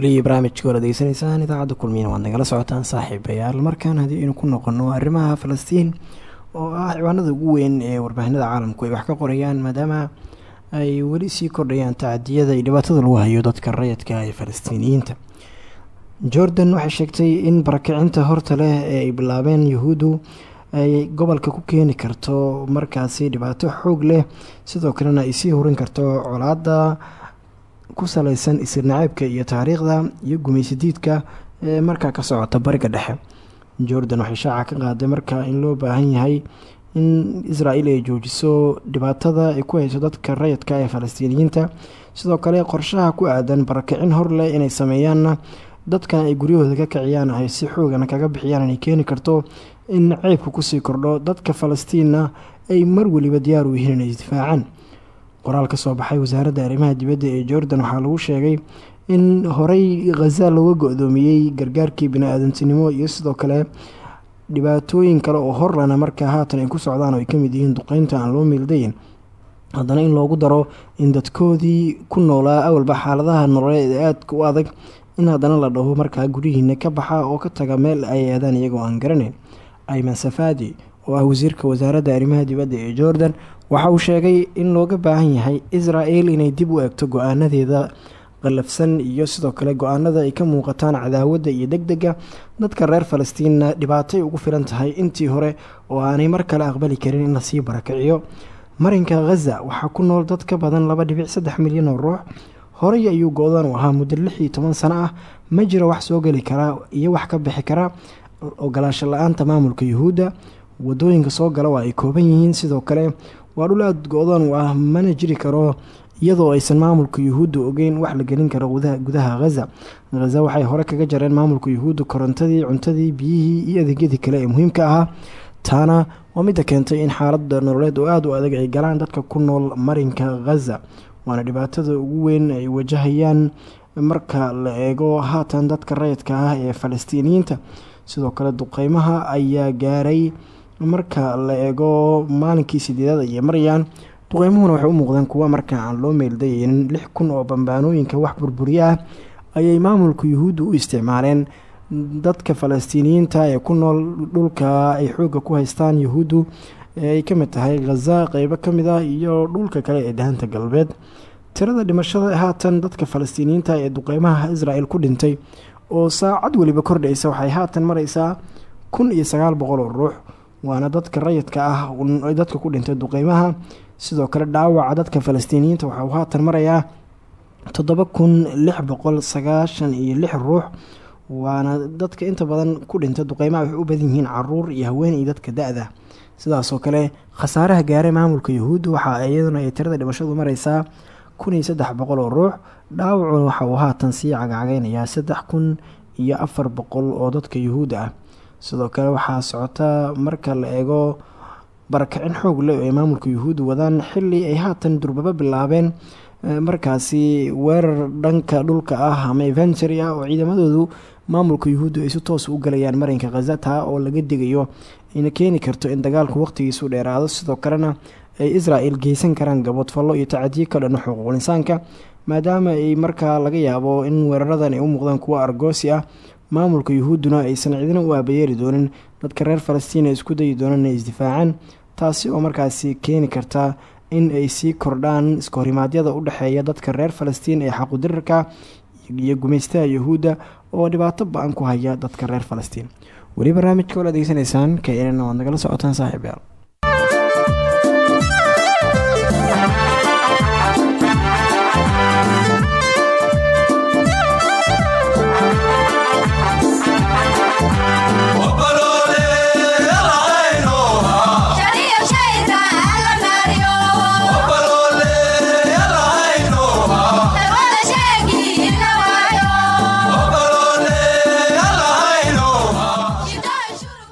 weli barnaamijka wala degeysanaysaan idaacadda kulmiyana waad nagala socotaan saaxiibayaal. Markaan haddii aynu ku noqono arrimaha falastiin oo ah ciwaanada ugu weyn ee warbaahinada caalamku ay wax ka qorayaan maadaama ay weli sii kordhayaan tacadiyada iyo dhibaatada lagu hayo dadka rayadka ee falastiiniyiinta. Jordan waxay sheegtay in barakicinta horta leh ee ay bilaabeen yahuuddu ay gobolka ku keeni karto markaasi dhibaato xoog leh sidoo kalena ay sii horin karto colaada ku saleysan isirnaceybka iyo taariikhda iyo gumaysadiidka ee markaa ka socota bariga dhexe. Jordan waxay shaaca ka qaaday markaa in loo baahan yahay in israel ay joojiso dhibaatada ay ku hayso dadka rayidka ee falastiiniyiinta. Sidoo kale qorshaha ku aadan barakicin hor leh inay sameeyaanna dadkan ay guryahooda ka kiciyaan ay si xoogana kaga bixiyaan inay keeni karto in ceybka ku sii kordho. Dadka falastiinna ay mar weliba diyaar u yihiin inay isdifaacaan qoraal ka soo baxay wasaaradda arrimaha dibadda ee jordan waxaa lagu sheegay in horey khaza looga go-doomiyey gargaarkii bini-aadantinimo iyo sidoo kale dhibaatooyin kale oo horlana markaa haatan ay ku socdaan oo ay ka mid yihiin duqeynta aan loo meeldayin haddana in loogu daro in dadkoodii ku noolaa awalba xaaladaha nololeed ee aadka u adag in haddana la dhaho markaa guryihiina ka baxa oo ka taga meel ay aadaan iyagoo aan garanayn. Ayman safaadi oo ah wasiirka wasaaradda arrimaha dibadda ee jordan waxa uu sheegay in looga baahan yahay israel inay dib u eegto go'aanadeeda qalafsan iyo sidoo kale go'aanada ay ka muuqataan cadaawadda iyo deg dega dadka reer falastiinna dhibaatay ugu filan tahay intii hore oo aanay mar kale aqbali karin in la sii barakiciyo marinka khaza waxaa ku nool dad ka badan laba dhibic saddex milyan oo ruux. Horey ayuu go-dan u ahaa muddo lix iyo toban sano ah. Ma jiro wax soo geli karaa iyo wax ka bixi kara ogolaasho la'aanta maamulka yuhuudda waddooyinka soo gala waa ay kooban yihiin. Sidoo kale waa dhul aada go-dan u ah mana jiri karo iyadoo aysan maamulka yuhuudda ogeyn wax la gelin karo gudaha khaza khaza waxay hore kaga jareen maamulka yuhuudda korontadii cuntadii biyihii iyo adeegyadii kale ee muhiimka ahaa. Taana waa midda keentay in xaalada nololeed oo aada u adag ay galaan dadka ku nool marinka khaza waana dhibaatada ugu weyn ay wajahayaan marka la eego haatan dadka rayidka ah ee falastiiniyiinta. Sidoo kale duqeymaha ayaa gaaray marka la eego maalinkii sideedaad iyo maryaan duqeymuhuna waxay u muuqdeen kuwa marka aan loo meeldayeynin lix kun oo bambaanooyinka wax burburiye ah ayay maamulka yuhuudda u isticmaaleen. Dadka falastiiniyiinta ee ku nool dhulka ay xoogga ku haystaan yuhuuddu ay ka mid tahay khaza qeybo ka mid ah iyo dhulka kale ee daanta galbeed. Tirada dhimashada haatan dadka falastiiniyiinta ee duqeymaha israel ku dhintay oo saacad weliba kordhaysa waxay haatan mareysaa kun iyo boqol oo ruux waana dadka rayidka ah dadka ku dhintay duqeymaha. Sidoo kale dhaawaca dadka falastiiniyiinta waxa uu haatan marayaa toddoba kun lix boqol sagaashan iyo lix ruux waana dadka inta badan ku dhintay duqeymaha waxay u badan yihiin carruur iyo haween iyo dadka da-da. Sidaasoo kale khasaaraha gaaray maamulka yuhuudda waxa iyaduna ay tirada dhimashadu mareysaa kun iyo saddex boqol oo ruux. Dhaawacuna waxa uu haatan sii cagacageynayaa saddex kun iyo afar boqol oo dadka yuhuudda ah sidoo kale waxaa socota marka la eego barakicin xoog leh oo ay maamulka yuhuudda wadaan xili ay haatan durbaba bilaabeen markaasi weerar dhanka dhulka ah ama eventary ah oo ciidamadoodu maamulka yuhuudda ay si toos u galayaan marinka khaza taa oo laga digayo ayna keeni karto in dagaalku waqtigiisu dheeraado. Sidoo kalena ay israel geysan karaan gaboodfallo iyo tacadiyo ka dhan xuquuqul insaanka maadaama ay markaa laga yaabo in weeraradan ay u muuqdaan kuwo argoosi ah maamulka yuhuudduna aysan cidina u aabayeeli doonin. Dadka reer falastiin ay isku dayi doonaan inay isdifaacaan taasi oo markaasi keeni karta in ay sii kordhaan iskahorrimaadyada u dhexeeya dadka reer falastiin ee xaqudirarka iyo gumaystaha yuhuudda oo dhibaato ba'an ku haya dadka reer falastiin weli barnaamijka wala adegeysanaysaan ka inan waad nagala socotaan saaxiib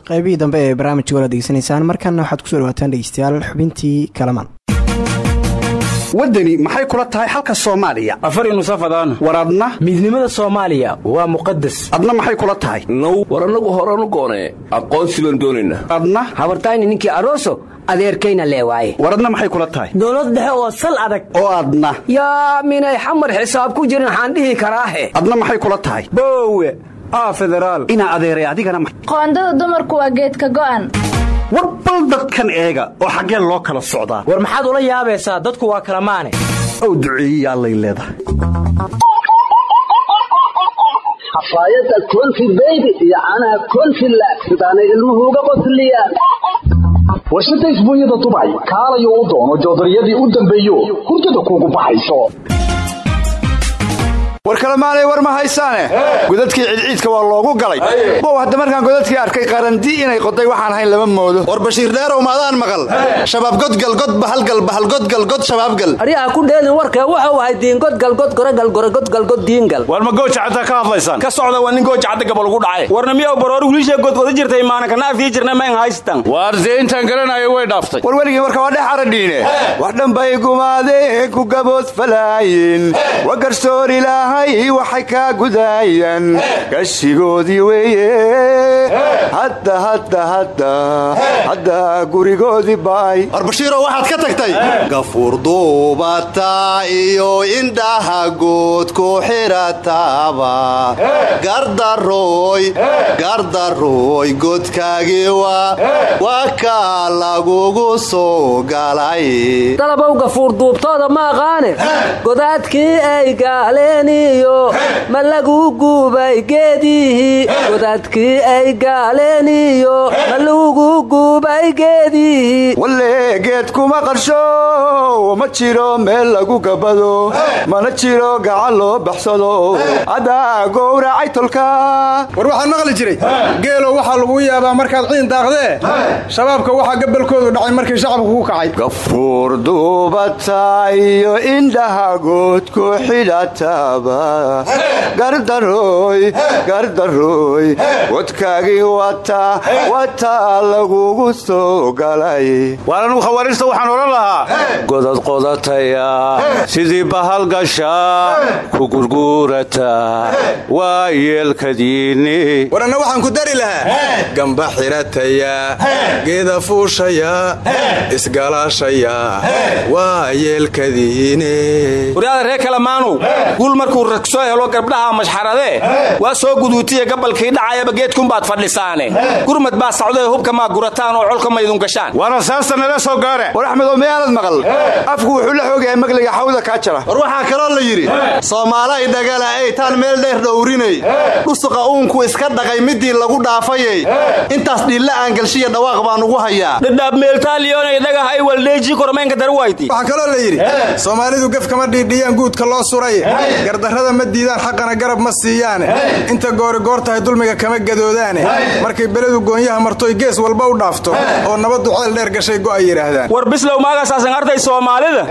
qaybihii dambe ee barnaamijka wala degeysanaysaan markaana waxaad ku soo dhawaataan dhegeystayaal xubintii kalamaan. Waddani maxay kula tahay xalka soomaaliya? Afari nusafadaan war adna? Midnimada soomaaliya waa muqadas adna maxay kula tahay? Now war annagu horanu goonee. Aqoonsi baan doonaynaa adna? Habartayni ninkii aroso adeerkayna leewaaye war adna maxay kula tahay? Dowlad dhexe oo sal adag. Oo adna. Yaa minay xamar xisaab ku jirin waxaan dhihi karaahe. Adna maxay kula tahay? Boowe aa federaal inaa adeeray adigana qoondada dumarku waa geedka go'an. War bal dadkan eega oo xaggeen loo kala socdaa war maxaad ula yaabaysaa? Dadku waa kala maane. Ow duceeyiya allay leedahay xafaayadda konfi beybi iyo caanaha konfi laag sidaanay ilmuhu uga qosliyaan warshada isbuunyada dubay kaalayo u doono joodariyadii u dambeeyo hurdada kuugu baxayso war kalemaanay war ma haysaane? Godadkii cidciidka waa loogu galay. Bow hadda markaan godadkii arkay qarandi inay qoday waxaan hayn lama moodo. War bashiir dheerow maadaan maqal. Shabaab godgal god bahalgal bahalgodgal god shabaabgal aryaha ku dheelin warkee wuxuu ahay diingodgal god goragal goragodgal god diingal war ma gooja cadda ka hadlaysaan ka socda waa nin gooja cadda gabal ugu dhacay. Warna miyaw baroor wiilshee god wada jirtay maana kana afii jirna mayn haystan waar dee intaan garanayo way dhaaftay. War weligii marka waa dhex aradhiine wax dhanbay gumaadeen ku gabood falaayin wa garsoor ilaahay waxay kaa gudaayaan gashigoodii weeye. Hadda hadda hadda. Hadda gurigoodii baay. War bashiiroo waxaad ka tagtay? Gafuur duubata iyo indhaha good ku xidhataaba gardarooy gardarooy godkaagii waa kaa lagugu soo galay. Dalabow gafuur duubtooda ma aqaane? Godaadkii ay gaaleen iyo ma lagu guubay geedihii godaadkii ay gaaleen iyo ma lagu guubay geedihii. Walle geed kuma qarsho ma jiro meel lagu gabado mana jiro gacan loo baxsado. Adaa gowracay tolka. War waxaan maqli jiray. Geelo waxaa lagu yaabaa markaad ciin daaqdee shabaabka waxaa gabalkoodu dhacay markii shacabku ku kacay. Gafuur duubata iyo indhaha good ku xidhataba gardarooy gardarooy wadkaagii wata wata lagugu soo galay waar anugu khawaariista waxaan odhan lahaa godad qodataya sidii bahal gasha ku gurguurata waa yeelkadiinni war anna waxaan ku dari lahaa gamba xirataya geeda fuushaya isgalaashaya waa yeelkadiine waryaada reer kalamaanow markuu ragsoo helo gabdhaha mashxaradee waa soo guduutiya gabalkii dhacayaba geedkunbaad fadhisaane. Gurmad baa socdae hubka maa gurataan oo colka maydun gashaan. Waana saasta nala soo gaare. War axmed oo miyaanad maqal? Afku wuxuu la xoogyahay magliga xawda kaa jara war waxaa kaloo la yidhi soomaalay dhagala aytaan meel dheer dhowrinay. Dhusuqa uunku iska dhaqay midii lagu dhaafayey intaas dhiilla aan galshiya dhawaaq baan ugu hayaa. Dhadhaab meeltaaliyonay dhagahay waldheeji kormaynka darwayti waxaa kaloo la yidhi soomaalidu gef kama dhiidhiyaan guudka loo suray gardarrada ma diidaan xaqana garab ma siiyaane inta goori goor tahay dulmiga kama gadoodaane markay beledu goonyaha martoy gees walba u dhaafto oo nabaddu ceel dheer gashay go'ay yidhaahdaan. War bislow maagaasasan arday soomaalida.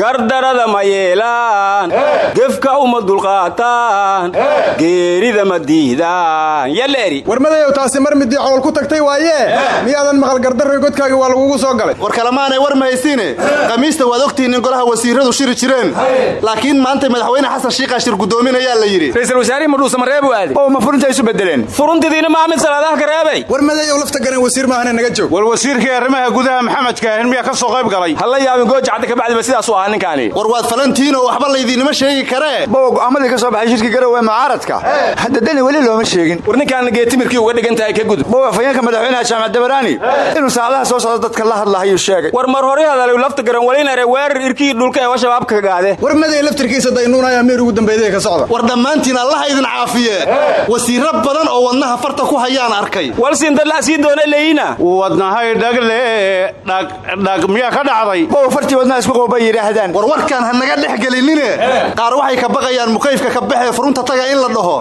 Gardarada ma yeelaan. Gefka uma dulqaataan geerida ma diidaan. Yaleeri war madayow taasi mar midii cool ku tagtay waayee miyaadan maqal gardarroy godkaagii waa lagugu soo galay. War kalemaanay war mahaysiine khamiista waad ogtihiin in golaha wasiiradu shiri jireen. Laakiin maanta madaxweyne xasan shiikaa shir guddoominayaa la yidhi. Ra'iisul wasaarihii madhuusa mareebu aaday oo ma furinta isu bedeleen furuntidiina maamin salaadaha kareebay war madayow lafta garan wasiir maahane naga joog. War wasiirkii arrimaha gudaha maxamedka ahin miyaa ka soo qayb galay. Halla yaabin gooja cadda ka bacdiba sidaasuu ahaa ninkaani. War waad falantiinoo waxba laydiinima sheegi karee bowa go'aamadii ka soo baxay shirki garowe mucaaradka. Hadda weli looma sheegin. War ninkaana geetimirkii uga dhigan tahay ka gudub bowa afhayeenka madaxweynaha jaamac dabaraani inuu saacadaha soo socda dadka la hadlahayuu sheegay. War mar hore hadalay lafta garan walinare weerar irkii dhulka ee shabaabka gaade war maday laftirkiisa daynuunaya miir ugu ka socda war dhammaantiin allaha idin caafiye. Wasiiro badan oo wadnaha farta ku hayaan arkay. Walsindala sii doona leeyina. Wadnahay dhagle dhagdhag miyaa ka dhacday? Fartii wadnaha isku qowbay yidhaahdaan. War warkaan ha naga dhex gelinine. Qaar waxay ka baqayaan mukayfka ka baxee furunta taga in la dhaho.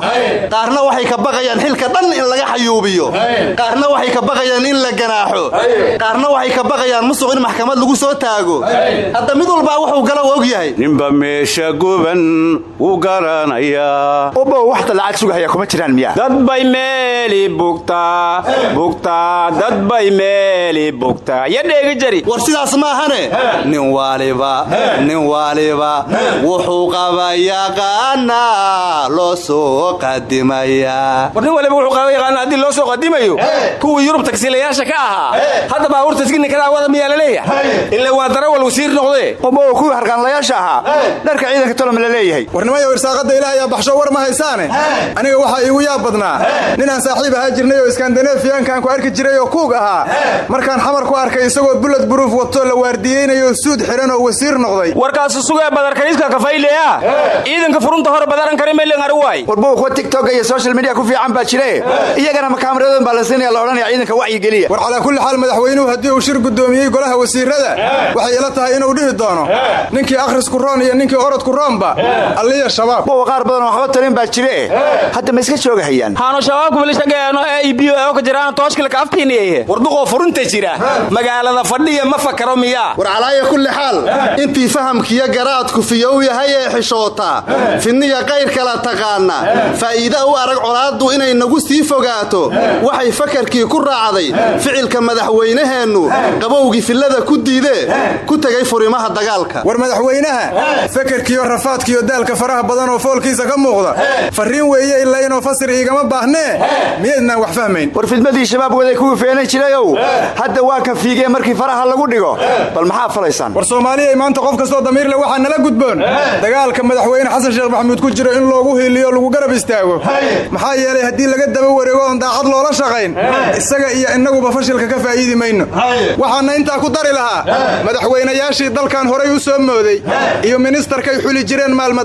Qaarna waxay ka baqayaan xilka dhan in laga xayuubiyo. Qaarna waxay ka baqayaan in la ganaaxo. Qaarna waxay ka baqayaan musuq in maxkamad lagu soo taago. Hadda mid walbaa wuxuu gala og yahay obow waxta lacag sugahaya kuma jiraan miya? Dad bay meeli bugtaa bugtaa dad bay meeli bugtaa ya dheegi jari. War sidaas maahane nin waaliba nin waaliba wuxuu qaba yaqaanaa loo soo qadimayaa war nin waliba wuxuu qaba yaqaana haddii loo soo qadimayo kuwii yurub tagsiilayaasha ka ahaa hadda baabuurta iskininkadaa wada miyaa la leeyahay? Ila waa darawal wasiir noqdee. Obow kuwii harqaanlayaasha ahaa dharka ciidanka tolom la leeyahay warnimayo irsaaqadda ilaahayaa baxsho war ma haysaane? Aniga waxaa iigu yaab badnaa. Ninaan saaxiib ahaa jirnay oo iskandanefiyankaan ku arki jiray oo kuug ahaa. Markaan xamar ku arkay isagoo bulad buruuf wato la waardiyeynayo suud xihan oo wasiir noqday. Warkaasu sugee badarkariiska kafayleya ciidanka furunta hore badaran kari meelin ari waay. Warbow kuwa tiktok iyo social media ku fiican baa jire. Iyagana makaamiradoon baa la siinaya la odhanaya ciidanka wacyigeliya war calaa kulli xaal madaxweynuhu haddii uu shir guddoomiyey golaha wasiirada waxay ila tahay inuu dhihi doono. Ninkii akhrisku roon iyo ninkii orodku roonba bowa qaar badan oo waxba talin baa jire. Hadda ma iska joogahayaan haano shabaabku milishageeno ee ibiyo ee ka jiraan tooshkilka aftiiniyehe warduqoo furunta jira. Magaalada fadhiya ma fakaro miyaa war calaaya kulli xaal. Intii fahamkiyo garaadku fiyow yahay ee xishootaa fidniya qayr kala taqaana. Faa'iida u arag colaaddu inay nagu sii fogaato. Waxay fakarkii ku raacday ficilka madaxweynaheennu qabowgii fillada ku diidee ku tegay furimaha dagaalka. War madaxweynaha fakarkiyo rafaadkiyo daalka faraha badan oo foolkiisa ka muuqda. Farriin weeye ilaa inuu fasir iigama baahnee. Miyaydnaan wax fahmayn? War fidmadii shabaab waday kuwii feenan jirayow hadda waa kan fiigee markii faraha lagu dhigo. Bal maxaa falaysaan? War soomaaliya maanta qof kastoo damiirle waxaa nala gudboon. Dagaalka madaxweyne xasan sheekh maxamuud ku jiro in loogu hiiliyo lagu garab istaago. Maxaa yeelay haddii laga daba wareego oon daacad loola shaqayn isaga iyo innaguba fashilka ka faa'iidi mayno. Waxaana intaa ku dari lahaa madaxweynayaashii dalkan horay u soo mooday iyo ministarkay xuli jireen maalma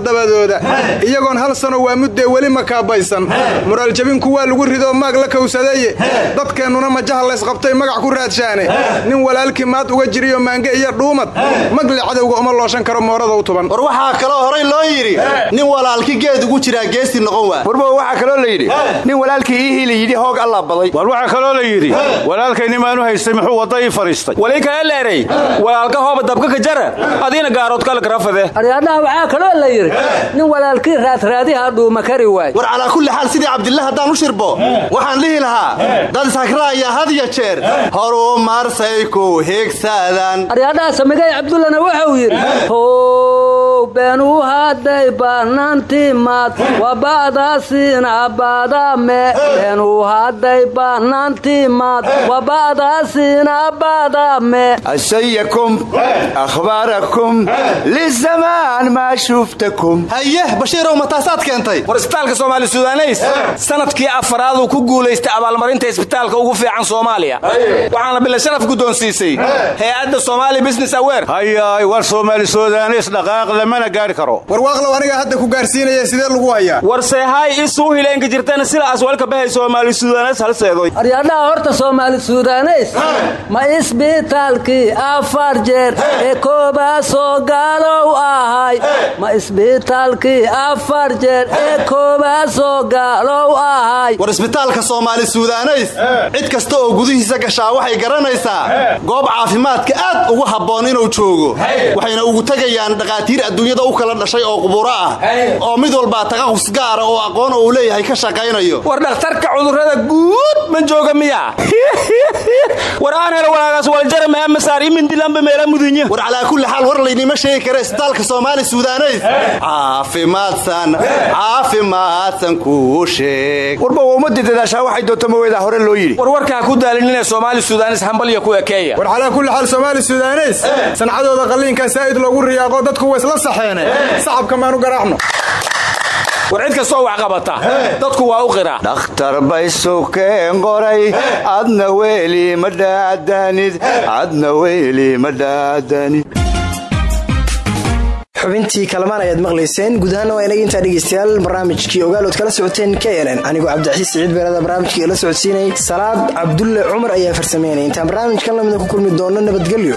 dabadooda iyagoon hal sano waa muddee weli makaabaysan muraaljabinku waa lagu ridoo maag la kowsadeeye dadkeennuna majaha laysqabtay magac ku raadshaane. Nin walaalkii maad uga jiriyo maange iyo dhuumad magle cadowga uma looshan karo moorada u tuban. War waxaa kaloo horay loo yidhi nin walaalki geed ugu jiraa geesti noqon waa warbo waxaa kaloo la yidhi nin walaalkii ii hili yidhi hoog allaa baday. War waxaa kaloo la yidhi walaalkay nimaanu haystay muxuu wadda ii fadhiistay leeray walaalka hooba dabka ka jara adiina gaarood kale garafade aryaadhaha waxaa kaloo la yidhi nin walaalkii raadraadiha dhuuma kari waay war calaa kulli xaal sidii cabdillah haddaan u shirbo waxaan dhihi lahaa dad ishagraaya had ya jeer horuu marsay ku higsadaan aryaadhaha samigay cabdullana wuxuu yidhi how beenuu hadday baanaantimaad waba'daasiina baadame beenuu hadday baanaantimaad waba'daasiina baadame asayakum akhbaarakum lizamaan maa shuftakum haye bashiirow ma taasaad keentay? War isbitaalka soomaali sudaanays sannadkii afaraaduu ku guulaystay abaalmarinta isbitaalka ugu fiican soomaaliya. Waxaana bila sharaf guddoonsiisay hay'adda business awer hayaay war soomaali sudaanays dhaqaaq lamana gaari karo. War waaqlow anigaa hadda ku gaarsiinaya sidee lagu hayaa? War seehaay isuu hileenka jirtana sidaas walka bahay soomaali sudaanays halseedoy aryaadhaha horta soomaali sudaanays ma isbitaalkii afar jeer ee. koobaasoo gaalow ahay ma isbitaalkii afar jeer ee koobaasoo gaalow ahay. War isbitaalka soomaali sudaanays cid kasta oo gudihiisa gashaa waxay garanaysaa goob caafimaadka aad ugu habboon inuu joogo. Waxayna ugu tegayaan dhakhaatiir adduunyada u kala dhashay oo quburo ah. Oo mid walbaa taqaqus gaara oo aqoon uu leeyahay ka shaqaynayo. War dhakhtarka cudurrada guud ma jooga miya war aan helo walaagaas waljara maamasaar imindilanba meela mudunya war calaa kulli xaal war laynima sheegi kara isbitaalka soomaali sudaanays caafimaadsan caafimaadsan kuu sheeg. Warba waa dadaashaa waxay doonto maweedaa hore loo yidhi. War warkaa ku daalinina soomaali sudaanays hambalya ku ekeeya war calaa kulli xaal soomaali sudaanays sancadooda qalliinkaa saa'id loogu riyaaqo dadku wa isla saxeene. Sacabka maanu garaacno. War cid kastoo wax qabata dadku waa u qiraa dhakhtar bay sukeen qoray adna weeli ma dhaadanid adna weeli ma dhaadanid xubintii kalamaan ayaad maqlayseen. Guud ahaana waa inaga intaa dhegeystayaal barnaamijkii ogaalood kala socoteen k nn anigoo cabdixasiis siciid beerada barnaamijka ila socodsiinayay salaad cabdulle cumar ayaa farsameynay. Intaan barnaamijkan lamida ku kulmi doono nabadgelyo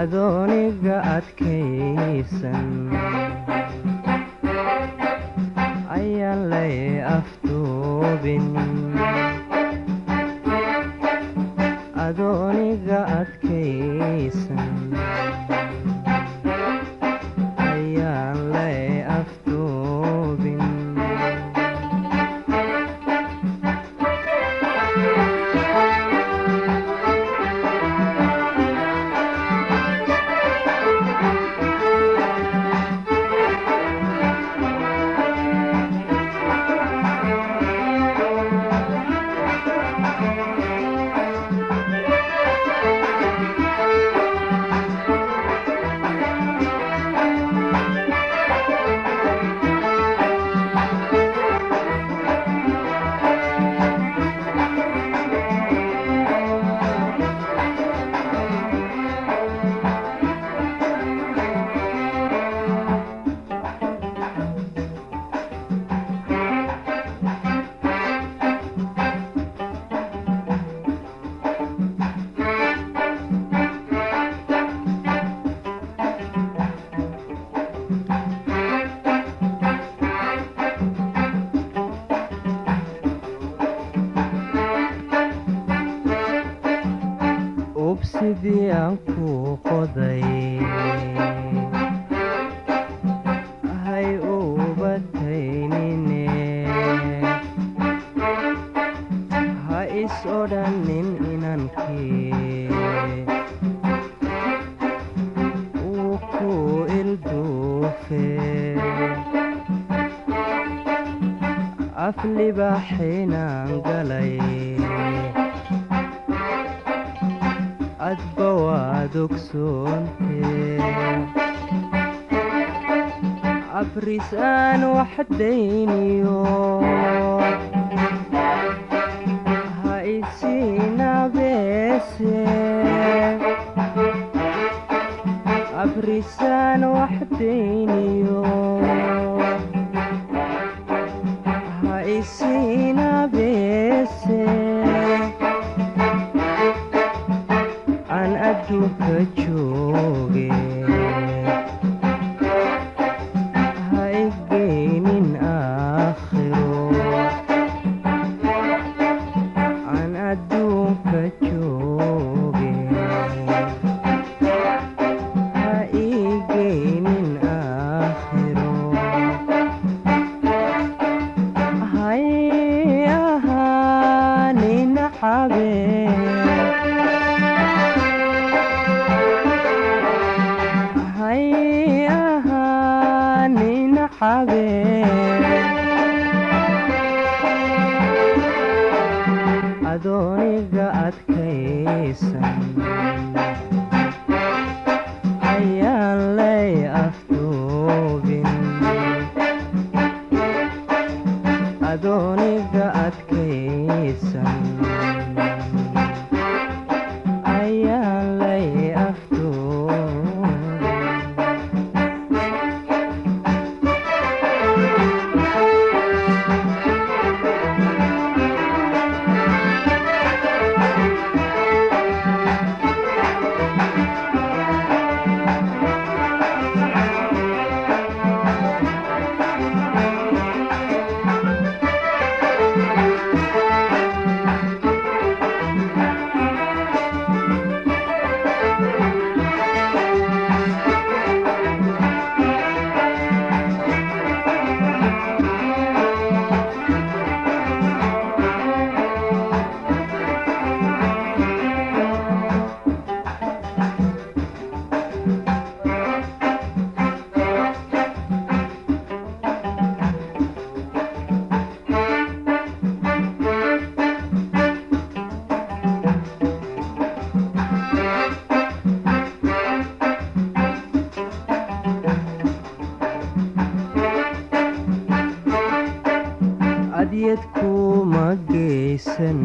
adooniga adkaysan inabeese afrisaan wax deyniyo ha isinabeese an adduunka niyad kuma geysan